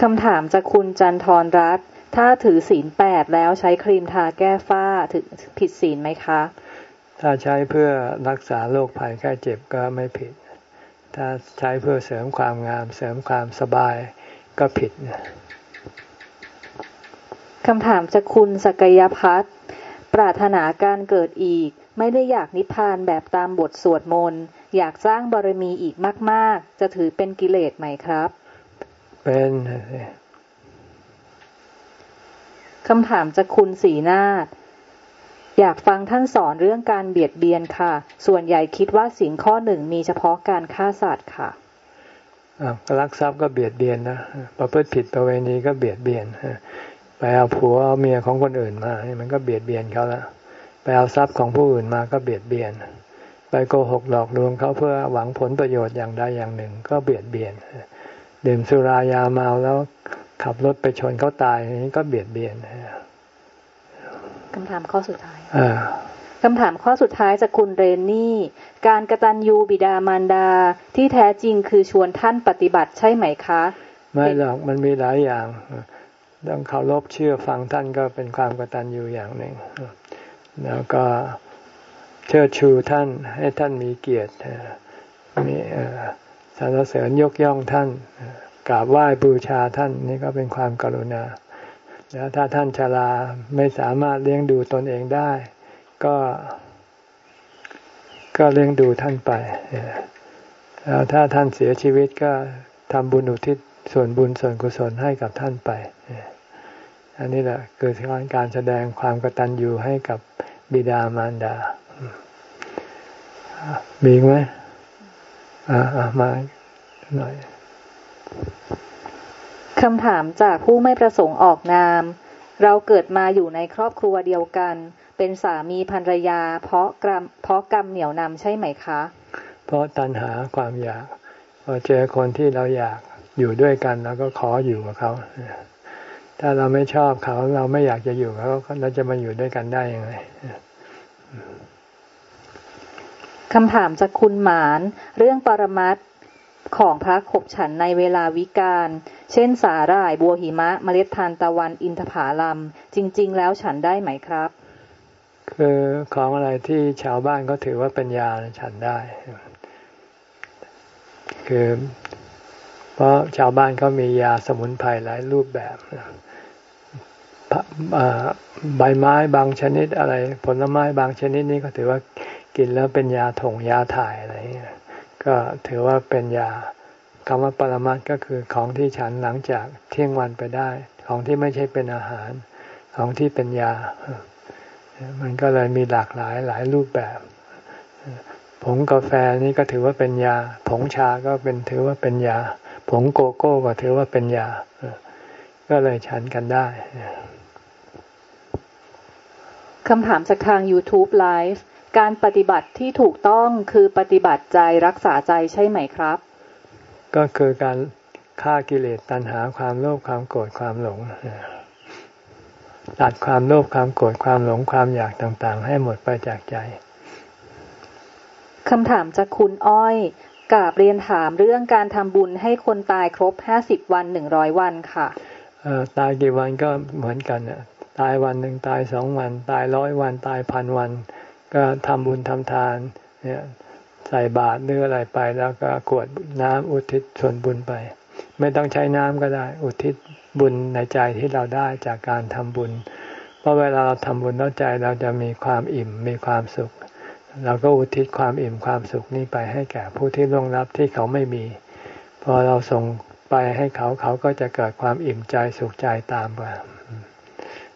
คคำถามจากคุณจันทรรัตน์ถ้าถือศีลแปดแล้วใช้ครีมทาแก้ฝ้าถือผิดศีลไหมคะ ถ้าใช้เพื่อรักษาโรคภัยไข้เจ็บก็ไม่ผิด ถ้าใช้เพื่อเสริมความงาม เสริมความสบายก็ผิดคำถามจากคุณสกยพัฒน์ปรารถนาการเกิดอีก ไม่ได้อยากนิพพานแบบตามบทสวดมนต์ อยากสร้างบารมีอีกมาก ๆ จะถือเป็นกิเลสไหมครับ เป็นคำถามจากคุณสีนาฏอยากฟังท่านสอนเรื่องการเบียดเบียนค่ะ ส่วนใหญ่คิดว่าสิ่งข้อหนึ่งมีเฉพาะการฆ่าสัตว์ค่ะลักทรัพย์ก็เบียดเบียนนะประพฤติผิดประเวณีก็เบียดเบียนไปเอาผัวเอาเมียของคนอื่นมา มันก็เบียดเบียนเขาละ ไปเอาทรัพย์ของผู้อื่นมาก็เบียดเบียน ไปโกหกหลอกลวงเขาเพื่อหวังผลประโยชน์อย่างใดอย่างหนึ่ง ก็เบียดเบียนดื่มสุรายาเมาแล้วขับรถไปชนเขาตายนี้ก็เบียดเบียนคำถามข้อสุดท้ายคำถามข้อสุดท้ายจากคุณเรนนี่ การกระตันยูบิดามารดาที่แท้จริงคือชวนท่านปฏิบัติใช่ไหมคะ ไม่หรอกมันมีหลายอย่างต้องเคารพเชื่อฟังท่านก็เป็นความกตัญญูอย่างหนึ่ง แล้วก็เชิดชูท่านให้ท่านมีเกียรติมีสรรเสริญยกย่องท่านกราบไหว้บูชาท่านนี่ก็เป็นความกรุณา แล้วถ้าท่านชราไม่สามารถเลี้ยงดูตนเองได้ ก็ ก็เลี้ยงดูท่านไปแล้วถ้าท่านเสียชีวิตก็ทำบุญอุทิศส่วนบุญส่วนกุศลให้กับท่านไป อันนี้แหละคือการแสดงความกตัญญูให้กับ บิดามารดา มีไหมอ่ามาหน่อยคำถามจากผู้ไม่ประสงค์ออกนาม เราเกิดมาอยู่ในครอบครัวเดียวกัน เป็นสามีภรรยา เพราะกรรมเพราะกรรมเหนียวนำใช่ไหมคะ เพราะตัณหาความอยากพอเจอคนที่เราอยากอยู่ด้วยกันเราก็ขออยู่กับเขา ถ้าเราไม่ชอบเขาเราไม่อยากจะอยู่เขาเราจะมาอยู่ด้วยกันได้ยังไงคำถามจากคุณหมาน เรื่องปรมัตของพระขบฉันในเวลาวิกาลเช่นสาหร่ายบัวหิมะเมล็ดทานตะวันอินทผาลัม จริง ๆ แล้วฉันได้ไหมครับ คือของอะไรที่ชาวบ้านก็ถือว่าเป็นยาฉันได้ คือ เพราะชาวบ้านเขามียาสมุนไพรหลายรูปแบบ ใบไม้บางชนิดอะไร ผลไม้บางชนิดนี้ก็ถือว่ากินแล้วเป็นยาถงยาถ่ายอะไรก็ถือว่าเป็นยาคำว่าปรมัตก็คือของที่ฉันหลังจากเที่ยงวันไปได้ ของที่ไม่ใช่เป็นอาหาร ของที่เป็นยา มันก็เลยมีหลากหลายหลายรูปแบบ ผงกาแฟนี่ก็ถือว่าเป็นยา ผงชาก็เป็นถือว่าเป็นยา ผงโกโก้ก็ถือว่าเป็นยา ก็เลยฉันกันได้ คำถามจากทาง YouTube Live การปฏิบัติที่ถูกต้องคือปฏิบัติใจรักษาใจใช่ไหมครับ ก็คือการฆ่ากิเลสตัณหาความโลภความโกรธความหลงตัดความโลภความโกรธความหลงความอยากต่างๆ ให้หมดไปจากใจคำถามจากคุณอ้อยกาบเรียนถามเรื่องการทำบุญให้คนตายครบห้าสิบวันหนึ่งร้อยวันค่ะตายกี่วันก็เหมือนกัน ตายวันหนึ่งตายสองวัน ตายร้อยวันตายพันวัน ก็ทำบุญทำทานเนี่ยใส่บาตรหรืออะไรไป แล้วก็กวดน้ำอุทิศส่วนบุญไป ไม่ต้องใช้น้ำก็ได้ อุทิศบุญในใจที่เราได้จากการทำบุญ เพราะเวลาเราทำบุญแล้วใจเราจะมีความอิ่มมีความสุข เราก็อุทิศความอิ่มความสุขนี้ไปให้แก่ผู้ที่ล่วงลับที่เขาไม่มี พอเราส่งไปให้เขาเขาก็จะเกิดความอิ่มใจสุขใจตามไป